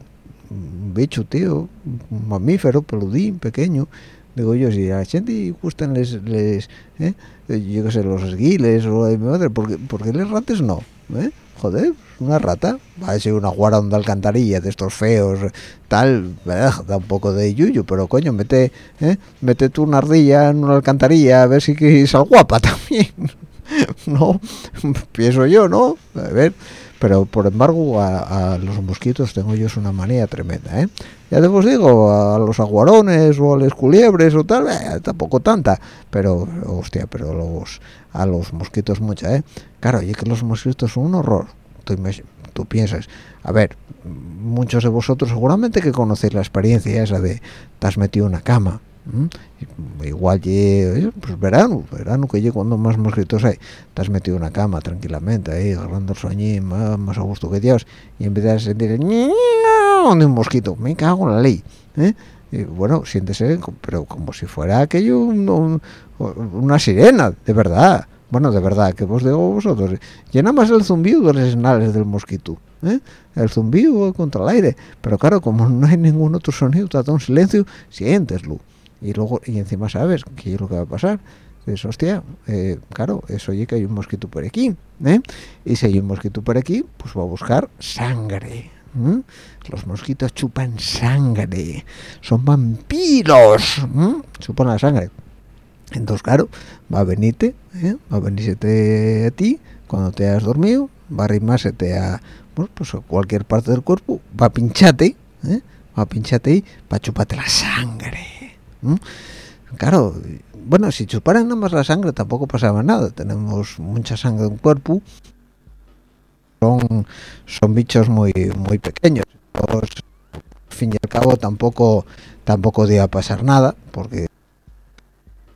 un bicho tío un mamífero peludín pequeño digo yo si a la gente gustan les, les ¿eh? yo qué sé los esguiles o mi madre porque porque los rates no ¿eh? joder una rata va a ser una guara de alcantarilla de estos feos tal da un poco de yuyu pero coño mete ¿eh? mete tú una ardilla en una alcantarilla a ver si que sal guapa *laughs* también *laughs* no pienso yo no a ver pero por embargo a, los mosquitos tengo yo una manía tremenda ¿eh? ya te os digo a los aguarones o a los culiebres o tal eh, tampoco tanta pero hostia pero los a los mosquitos mucha eh claro y que los mosquitos son un horror tú, piensas a ver muchos de vosotros seguramente que conocéis la experiencia esa de te has metido una cama igual que pues verano verano que llegue cuando más mosquitos hay. Has metido en una cama tranquilamente ahí agarrando el sueño más, más, a gusto que Dios y vez de sentir el un mosquito. Me cago en la ley ¿eh? bueno siéntese pero como si fuera aquello una sirena de verdad. Bueno de verdad que vos digo vosotros llena más el zumbido de los señales del mosquito ¿eh? el zumbido contra el aire. Pero claro como no hay ningún otro sonido está todo en silencio siénteslo y luego y encima sabes qué es lo que va a pasar es hostia eh, claro eso oye que hay un mosquito por aquí ¿eh? y si hay un mosquito por aquí pues va a buscar sangre los mosquitos chupan sangre son vampiros chupan la sangre entonces claro va a venirte ¿eh? va a venirse a ti cuando te has dormido va a arrimársete a pues a cualquier parte del cuerpo va a pincharte ¿eh? va a pincharte y va a chuparte la sangre Claro, bueno, si chuparan nada más la sangre tampoco pasaba nada. Tenemos mucha sangre en el cuerpo. Son, son bichos muy muy pequeños. al fin y al cabo tampoco tampoco debe pasar nada porque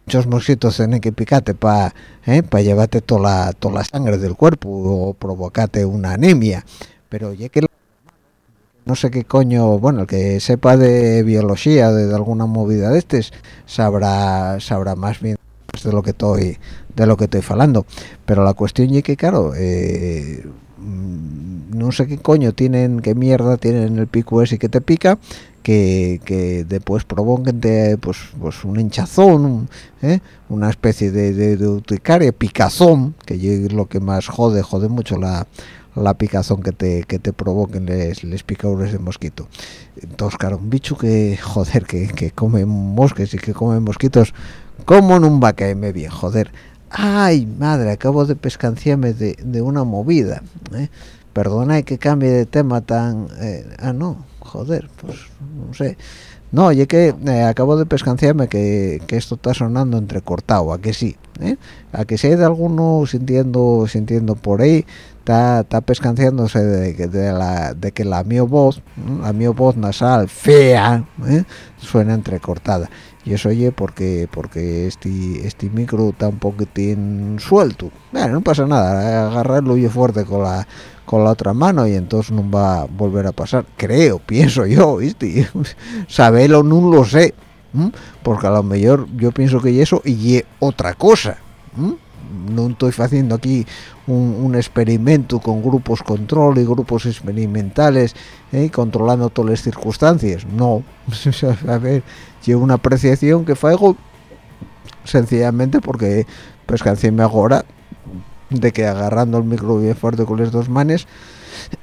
muchos mosquitos tienen que picarte para ¿eh? para llevarte toda la, toda la sangre del cuerpo o provocarte una anemia. Pero ya que no sé qué coño, bueno, el que sepa de biología, de, alguna movida de estos, sabrá sabrá más bien de lo que estoy de lo que estoy falando pero la cuestión es que claro eh, no sé qué coño tienen qué mierda tienen el pico ese que te pica que, que después provoquen pues, pues un hinchazón, ¿eh? una especie de, de, urticaria, picazón, que es lo que más jode, jode mucho la, la picazón que te, que te provoquen les, les picadores de mosquito. Entonces, claro, un bicho que, joder, que, que come mosques y que come mosquitos, ¿cómo no va a caerme bien, joder? Ay, madre, acabo de pescanciarme de, de una movida. ¿eh? Perdona que cambie de tema tan... Eh, ah, no, joder, pues no sé. No, oye que eh, acabo de pescanciarme que, que, esto está sonando entrecortado, a que sí, ¿eh? a que si hay de alguno sintiendo sintiendo por ahí, está, está pescanciándose de, de, la, de que la mi voz, la mi voz nasal fea, ¿eh? suena entrecortada. Y eso oye porque porque este este micro está un suelto. Bueno, no pasa nada, agarrarlo y fuerte con la con la otra mano y entonces no va a volver a pasar creo pienso yo viste *laughs* sabelo no lo sé porque a lo mejor yo pienso que eso y otra cosa no estoy haciendo aquí un, experimento con grupos control y grupos experimentales ¿eh? controlando todas las circunstancias no *laughs* a ver llevo una apreciación que faigo sencillamente porque pues ahora de que agarrando el micro bien fuerte con las dos manes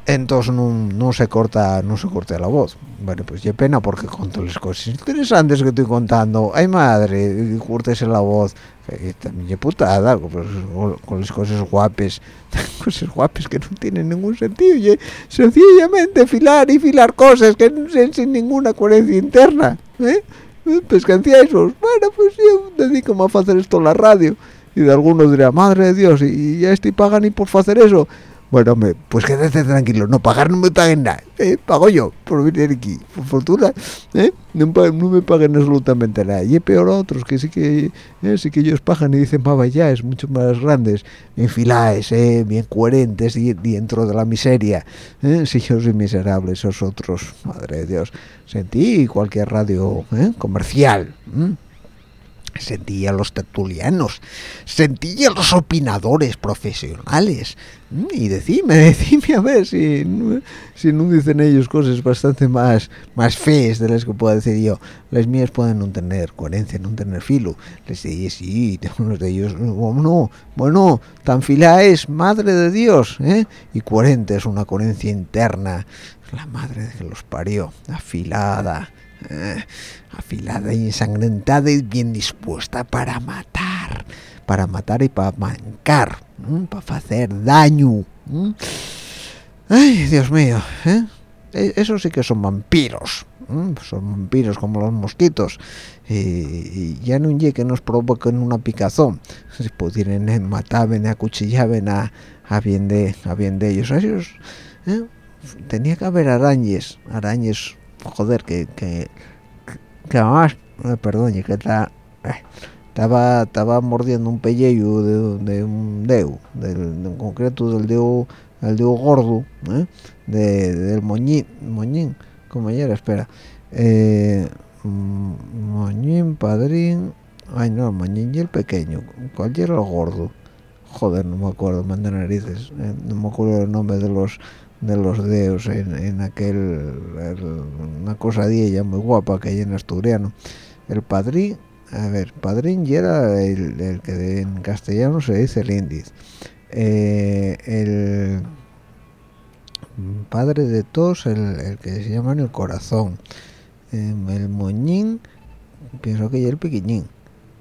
entonces no, se corta no se corta la voz. Bueno pues qué pena porque con todas las cosas interesantes que estoy contando ay madre cortese la voz. También putada pues, con, las cosas guapes *laughs* cosas guapes que no tienen ningún sentido y sencillamente filar y filar cosas que no sin, sin ninguna coherencia interna ¿eh? pues esos bueno pues yo dedico a hacer esto en la radio. Y de algunos dirá madre de Dios y ya estoy pagando y por hacer eso bueno hombre pues quédate tranquilo no pagar no me paguen nada ¿eh? pago yo por venir aquí por fortuna ¿eh? no, me paguen absolutamente nada y es peor a otros que sí que ¿eh? sí que ellos pagan y dicen va ya es mucho más grandes bien filaes ¿eh? bien coherentes y dentro de la miseria ¿eh? si yo soy miserable esos otros madre de Dios sentí cualquier radio ¿eh? comercial sentía los tertulianos, sentía a los opinadores profesionales. Mm, y decime, *laughs* decime a ver si, si no dicen ellos cosas bastante más, más fees de las que puedo decir yo. Las mías pueden no tener coherencia, no tener filo. Les dije, sí, unos de ellos, bueno, bueno, tan fila es, madre de Dios, ¿eh? Y coherente es una coherencia interna. La madre que los parió, afilada eh, afilada y ensangrentada y bien dispuesta para matar, para matar y para mancar, para hacer daño. Ay, Dios mío, ¿eh? E, Eso sí que son vampiros, son vampiros como los mosquitos. Y, ya no llegue que nos provoquen una picazón, si pudieran eh, matar, acuchillaban a, a bien de a bien de ellos. tenía que haber arañes, arañes joder, que, que, que además, eh, perdón, que está, eh, estaba, estaba mordiendo un pellejo de, un dedo, en concreto del dedo, el dedo gordo, ¿eh? de, del moñín, moñín, como ayer, espera, eh, moñín, padrín, ay no, moñín y el pequeño, ¿cuál era el gordo? Joder, no me acuerdo, manda narices, no me acuerdo el nombre de los de los dedos en, aquel una cosa de ella muy guapa que hay en asturiano el padrín a ver padrín ya era el, que en castellano se dice el índice. Eh, el padre de todos el, que se llama el corazón em, el moñín pienso que ya el pequeñín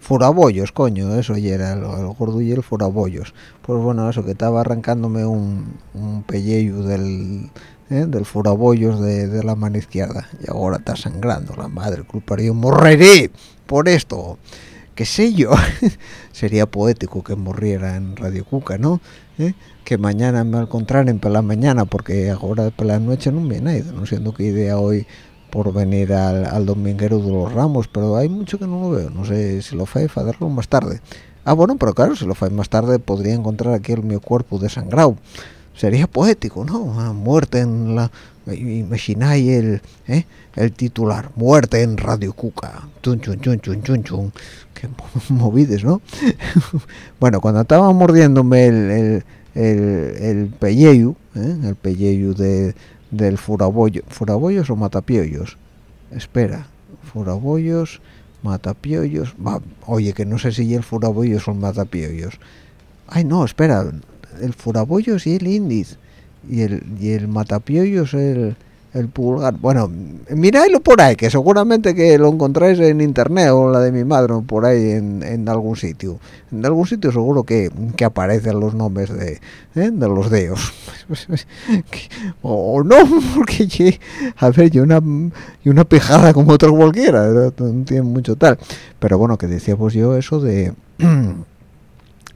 furabollos, coño, eso ya era el, gordo y el furabollos. Pues bueno, eso que estaba arrancándome un, un pellejo del, ¿eh? del furabollos de, la mano izquierda y ahora está sangrando la madre, culparía, morreré por esto. ¿Qué sé yo? *laughs* Sería poético que muriera en Radio Cuca, ¿no? ¿Eh? Que mañana me encontraran por la mañana, porque ahora por la noche no me nadie, no siendo que idea hoy por venir al, dominguero de los ramos pero hay mucho que no lo veo. No sé si lo fue hacerlo más tarde. Ah bueno pero claro si lo fue más tarde podría encontrar aquí el mi cuerpo desangrado. Sería poético no muerte en la imagináis el ¿eh? el titular muerte en Radio Cuca. Chun chun chun chun chun chun. Qué *laughs* movides no *laughs* bueno cuando estaba mordiéndome el, el, el, el pelleyu ¿eh? el pelleyu de, del furabollo furabollos o matapiollos espera furabollos matapiollos va, oye que no sé si el furabollos o el matapiollos. Ay no espera el furabollos y el índice y el y el matapiollos el el pulgar. Bueno miradlo por ahí que seguramente que lo encontráis en internet o la de mi madre o por ahí en, en algún sitio. En algún sitio seguro que, que aparecen los nombres de, ¿eh? de los deos. *laughs* O, no *laughs* porque a ver yo una y una pijada como otra cualquiera no tiene mucho tal. Pero bueno que decíamos yo eso de *clears throat*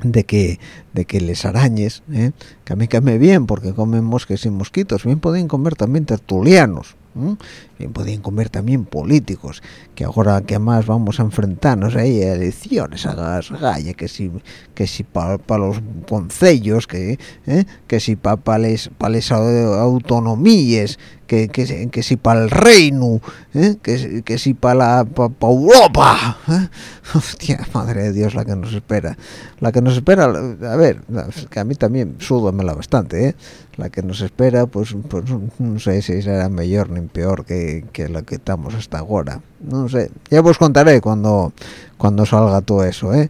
de que de que les arañes ¿eh? que a mí me bien porque comen mosques y mosquitos bien pueden comer también tertulianos ¿eh? Bien pueden comer también políticos que ahora que más vamos a enfrentarnos ahí a elecciones a gas galla que si que si para pa los concellos que ¿eh? que si para pa les pa les autonomías que, que, si para el reino ¿eh? que, que si para pa, pa Europa ¿eh? *laughs* hostia madre de Dios la que nos espera la que nos espera a ver que a mí también súdomela bastante ¿eh? la que nos espera pues, pues no sé si será mejor ni peor que, que la que estamos hasta ahora no sé ya os contaré cuando cuando salga todo eso ¿eh?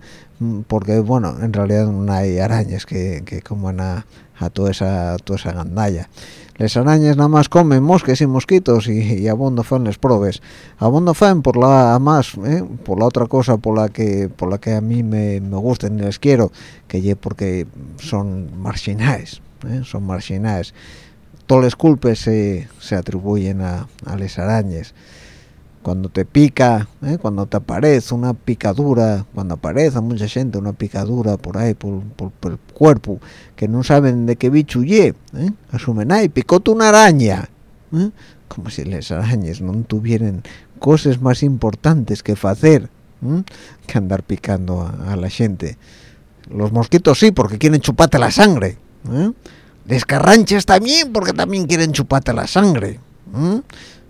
porque bueno en realidad no hay arañas que, que coman a, a toda esa toda esa gandalla las arañas nada más comen mosques y mosquitos y, y abondo fan les probes abondo fan por la más ¿eh? por la otra cosa por la que por la que a mí me, me gustan y les quiero que porque son marginales ¿eh? son marginales todos los culpes se, se atribuyen a, a las arañas cuando te pica, ¿eh? cuando te aparece una picadura, cuando aparece a mucha gente una picadura por ahí, por, por, el cuerpo, que no saben de qué bicho ye, ¿eh? asumen, ay, picóte una araña, ¿eh? como si las arañas no tuvieran cosas más importantes que hacer ¿eh? que andar picando a, a, la gente. Los mosquitos sí, porque quieren chuparte la sangre. ¿Eh? Les carranchas también, porque también quieren chuparte la sangre. ¿eh?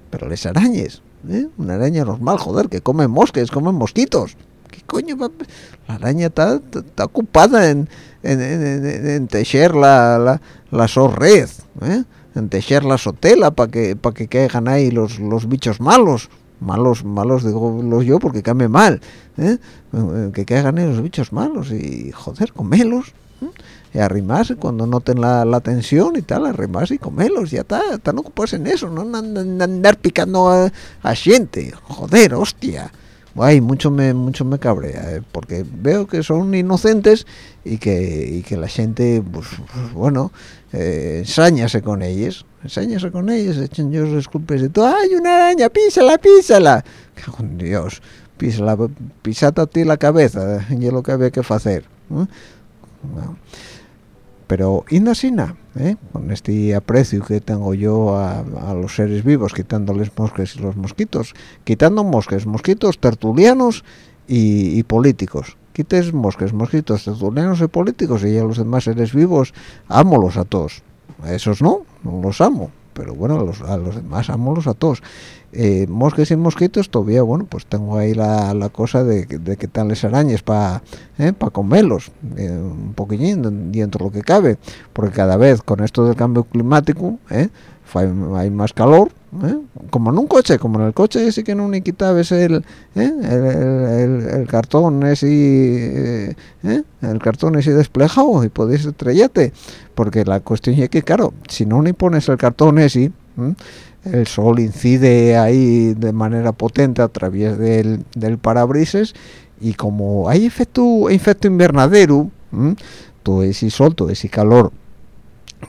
Pero las arañas, ¿Eh? una araña normal, joder, que come mosques, come mosquitos. ¿Qué coño? La araña está, ocupada en, en, en, en, tejer la, la, la sorred, ¿eh? en tejer la sotela para que para que caigan ahí los, los bichos malos. Malos, malos digo los yo porque cambie mal, ¿eh? que caigan los bichos malos y joder, comelos. ¿eh? Y arrimarse cuando noten la, la, tensión y tal, arrimarse y comerlos, ya está, están ocupados en eso, no andar picando a, a gente, joder, hostia. Ay, mucho me mucho me cabrea, eh, porque veo que son inocentes y que, y que la gente, pues, pues bueno, eh, ensáñase con ellos, ensáñase con ellos, echen ellos los culpes de todo, ¡ay, una araña, písala, písala! Con Dios, písala, pisate a ti la cabeza, y es lo que había que hacer. ¿eh? Pero indasina ¿eh? con este aprecio que tengo yo a, los seres vivos quitándoles mosques y los mosquitos quitando mosques mosquitos tertulianos y, políticos quites mosques mosquitos tertulianos y políticos y a los demás seres vivos ámolos a todos a esos no no los amo pero bueno a los, a los demás ámolos a todos. Eh, mosques y mosquitos todavía bueno pues tengo ahí la, la cosa de, de que están las arañas para eh, pa comerlos eh, un poquillín dentro de lo que cabe porque cada vez con esto del cambio climático hay, hay, más calor como en un coche como en el coche sí que no ni quitabas el, el, el, el, cartón ese el cartón ese desplegado y podéis estrellarte. Porque la cuestión es que claro si no ni pones el cartón ese el sol incide ahí de manera potente a través del, del parabrisas y como hay efecto efecto invernadero todo ese sol todo ese calor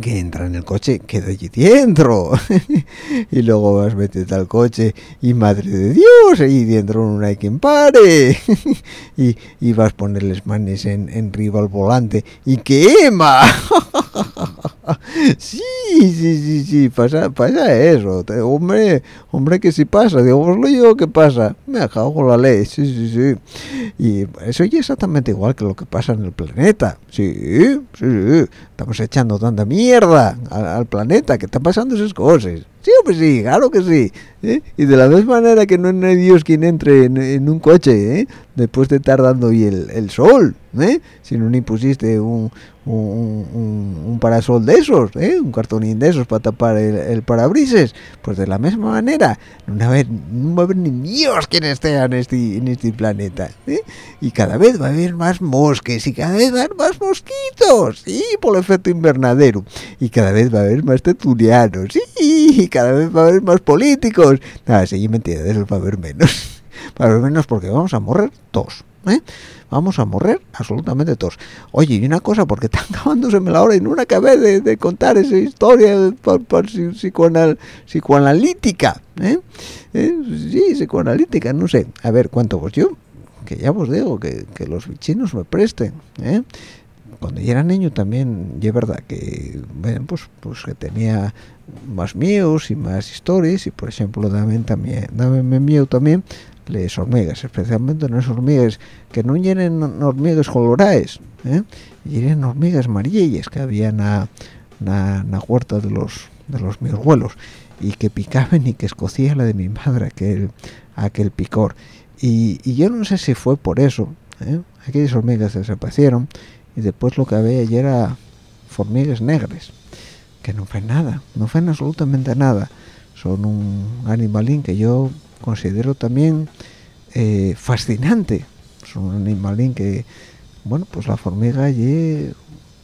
que entra en el coche queda allí dentro *laughs* y luego vas meterte al coche y madre de Dios ahí dentro no hay quien pare *laughs* y, y, vas a ponerles manes en, en riba al volante y quema *laughs* sí, sí, sí, sí, pasa, pasa eso. hombre, hombre que si pasa, digámoslo yo, ¿qué pasa? Me con la ley, sí, sí, sí. Y eso es exactamente igual que lo que pasa en el planeta. Sí, sí, sí. Estamos echando tanta mierda al, planeta que están pasando esas cosas. Sí, pues sí, claro que sí. ¿eh? Y de la misma manera que no hay Dios quien entre en, un coche, ¿eh? después de estar dando y el, el sol, ¿eh? si no ni pusiste un, un, parasol de esos, ¿eh? un cartonín de esos para tapar el, parabrises, pues de la misma manera, no va a haber, no va a haber ni Dios quien esté en este, en este planeta, ¿eh? y cada vez va a haber más mosques, y cada vez va a haber más mosquitos, sí, por el efecto invernadero, y cada vez va a haber más tertulianos, sí, y cada vez va a haber más políticos, nada, sí, mentira, de eso va a haber menos, *laughs* va a haber menos porque vamos a morir todos, ¿eh? vamos a morir absolutamente todos. Oye, y una cosa, porque está *laughs* acabándoseme la hora y no acabé de, contar esa historia por psicoanal, psicoanalítica, ¿eh? ¿eh? Sí, psicoanalítica, no sé. A ver, ¿cuánto vos yo? Que ya os digo, que, que los bichinos me presten, ¿eh? Cuando yo era niño también, y es verdad que, bueno, pues, pues que tenía más míos y más historias, y por ejemplo, también, también, dame miedo también las hormigas, especialmente las hormigas que no llenen hormigas coloradas, ¿eh? llenen hormigas amarillas que había en la huerta de los de los mis y que picaban y que escocía la de mi madre aquel aquel picor y, yo no sé si fue por eso ¿eh? aquellas hormigas desaparecieron y después lo que había ya era hormigas negras que no fue nada no fue absolutamente nada. Son un animalín que yo considero también eh, fascinante. Es un animalín que bueno pues la formiga y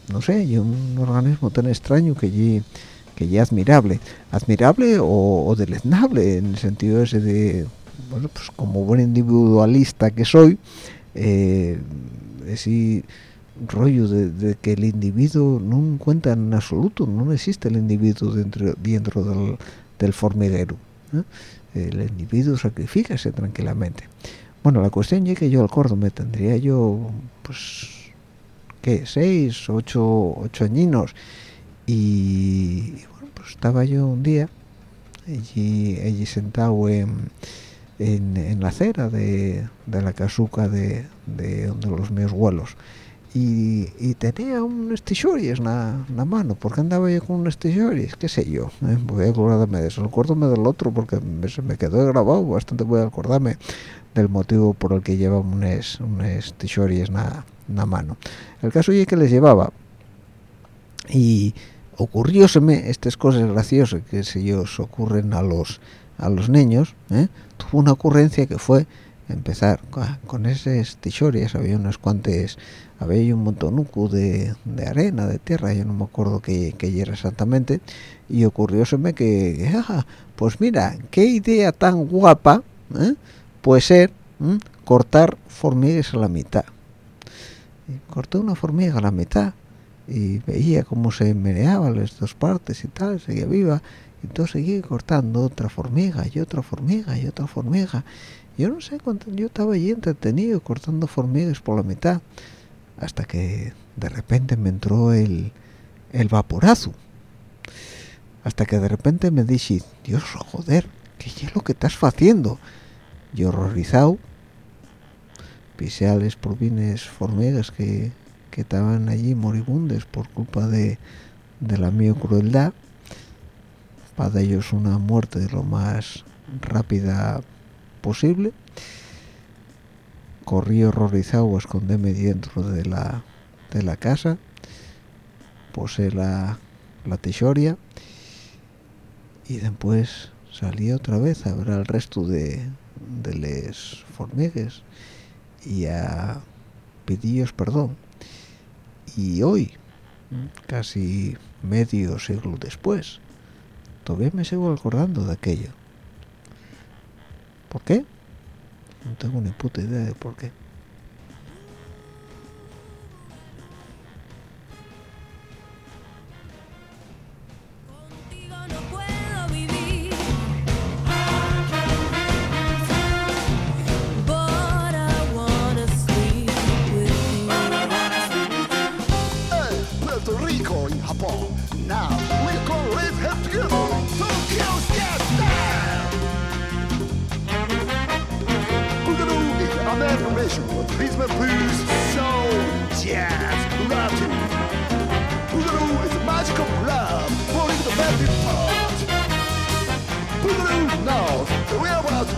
no sé y un organismo tan extraño que y que ya admirable. Admirable o, deleznable en el sentido ese de bueno pues como buen individualista que soy eh, rollo de, que el individuo no cuenta en absoluto no existe el individuo dentro dentro del, del formiguero el individuo sacrificase tranquilamente. Bueno, la cuestión es que yo al me tendría yo, pues, ¿qué? Seis, ocho, ocho añinos. Y, bueno, pues estaba yo un día allí, allí sentado en, en, la acera de, de la casuca de, de, de los míos vuelos y, tenía un tichories en la mano porque andaba yo con un tichories qué sé yo eh, voy a acordarme de eso acuérdame del otro porque se me quedó grabado bastante voy a acordarme del motivo por el que llevaba unos, unos en la mano el caso es que les llevaba y ocurrióseme estas cosas graciosas que se ellos ocurren a los a los niños ¿eh? tuvo una ocurrencia que fue empezar con esos tichories había unas cuantas había un montonuco de, arena, de tierra, yo no me acuerdo qué, era exactamente, y ocurrióseme que, *laughs* ah, pues mira, qué idea tan guapa ¿eh? puede ser cortar formigas a la mitad. corté una formiga a la mitad y veía cómo se meneaban las dos partes y tal, seguía viva, y entonces seguía cortando otra formiga y otra formiga y otra formiga. Yo no sé cuánto, yo estaba allí entretenido cortando formigas por la mitad hasta que de repente me entró el, el vaporazo hasta que de repente me dije Dios joder ¿qué es lo que estás haciendo? y horrorizado pisé a las provines formigas que, que estaban allí moribundes por culpa de, de la mi crueldad para ellos una muerte de lo más rápida posible. Corrí horrorizado a esconderme dentro de la, de la casa. Posé la, la tichoria y después salí otra vez a ver al resto de, de les formigues y a pedillos perdón. Y hoy casi medio siglo después todavía me sigo acordando de aquello ¿por qué? no tengo ni puta idea de por qué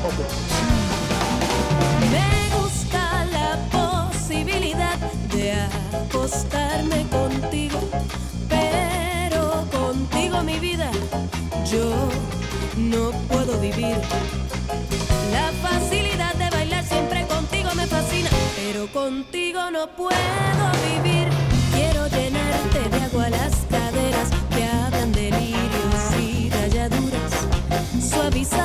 Me
gusta la posibilidad de acostarme contigo, pero contigo mi vida yo no puedo vivir. La facilidad de bailar siempre contigo me fascina, pero contigo no puedo vivir. Quiero llenarte de agua las caderas que hablan delirios y rayaduras, suavizarte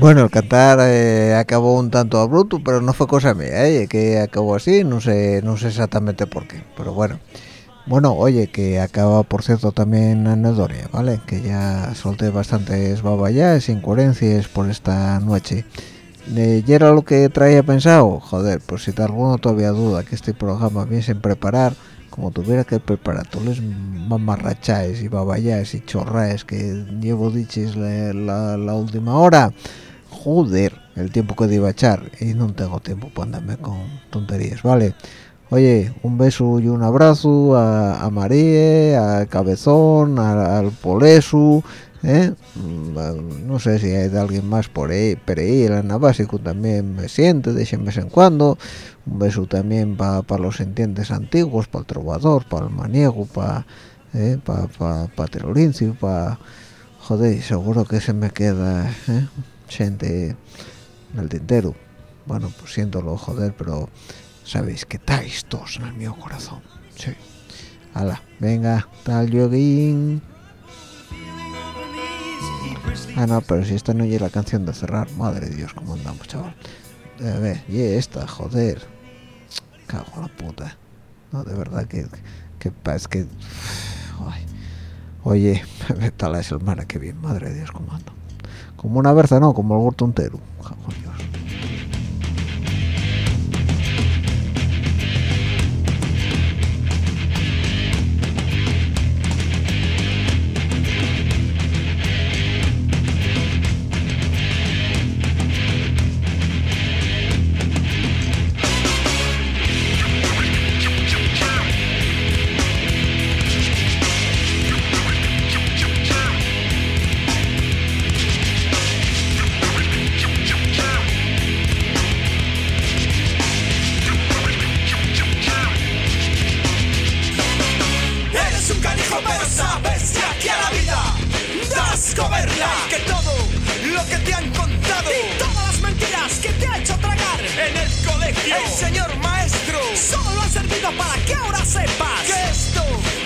Bueno, el cantar eh, acabó un tanto abrupto, pero no fue cosa mía, ¿eh? que acabó así, no sé, no sé exactamente por qué, pero bueno. Bueno, oye, que acaba, por cierto, también anedonia, ¿vale? Que ya solté bastantes babayas, incoherencias por esta noche. Eh, ¿Y era lo que traía pensado? Joder, pues si alguno todavía duda que este programa bien sin preparar, como tuviera que preparar todos los mamarrachais y babayas y chorraes que llevo dichis la, la- la última hora, joder, el tiempo que iba a echar y no tengo tiempo para andarme con tonterías, ¿vale? Oye, un beso y un abrazo a, María, a Cabezón, al Polesu, ¿eh? Mm, no sé si hay alguien más por ahí, pero ahí el anabásico también me siente de vez en cuando. Un beso también para los entientes antiguos, para el trovador, para el maniego, para eh, pa, pa, pa para... Joder, seguro que se me queda ¿eh? gente el tintero. Bueno, pues siéntolo, joder, pero sabéis que estáis todos en el mío corazón. Sí. Hala, venga, tal yoguín.
Ah, no,
pero si esta no es la canción de cerrar, madre de Dios, cómo andamos, chaval. A ver, y esta, joder. Cago en la puta. No, de verdad que, que es que... Ay. Oye, tal es el mar, que bien, madre de Dios, cómo ando como una berza no como el gortontero
Descubrirla que todo lo que te han contado. Y todas
las mentiras que te ha hecho tragar.
En el colegio, el
señor maestro, solo
ha servido para que ahora sepas.
Que esto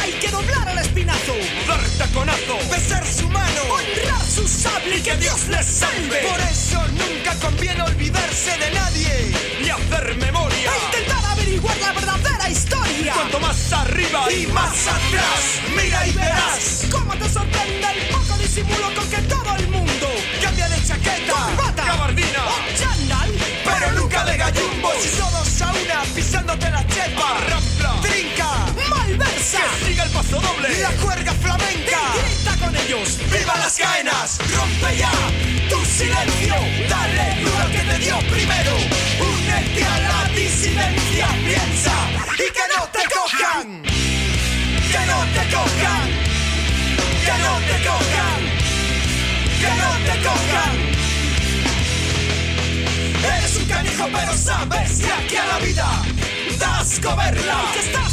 hay que doblar el espinazo,
dar taconazo,
besar su mano, honrar su sable
y que Dios les salve. Por
eso nunca conviene olvidarse de nadie
ni hacer memoria. E intentar
averiguar la verdadera historia.
Cuanto más arriba y, más
atrás, mira y verás cómo te sorprende
el poco disimulo con que todo el mundo
cambia de chaqueta, corbata,
gabardina o
chandal,
pero, nunca de gallumbos. Y todos a una pisándote la chepa,
rampla,
trinca.
Que siga el paso doble. La
cuerda flamenca. Y grita con ellos. ¡Viva las caenas! ¡Rompe ya tu silencio! Dale duro que te dio primero. Únete a la disidencia. Piensa y que no te cojan. Que no te cojan. Que no te cojan. Que no te cojan. Eres un canijo pero sabes que aquí a la vida das comerla. Y que estás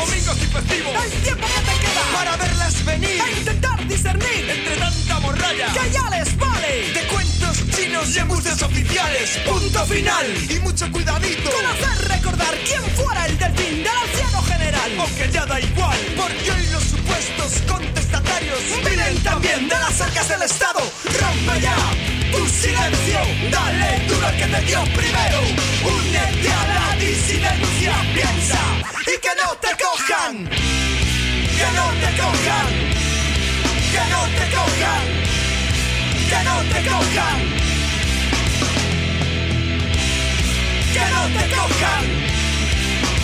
Domingos
y festivos. El tiempo
que te
queda
para verlas venir. E intentar discernir
entre tanta morralla. Que ya les vale.
De cuentos chinos y embuses oficiales. Punto final. Y mucho cuidadito. Con
hacer recordar quién fuera el delfín del anciano general.
Aunque ya da igual.
Porque hoy los supuestos contestatarios vienen también de las arcas del Estado. ¡Rompe ya! tu silencio, dale duro al que te dio primero. Únete a la disidencia, piensa y que no te cojan, que no te cojan, que no te cojan, que no te cojan, que no te cojan,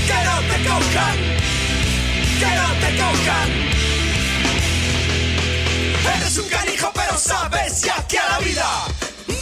que no te cojan, que no te cojan. Eres un canijo pero sabes ya que a la vida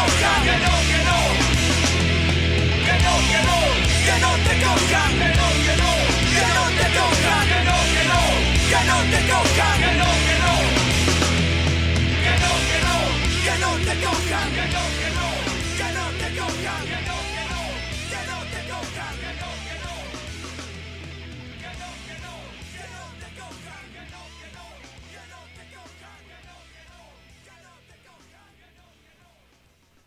nunca, que nunca.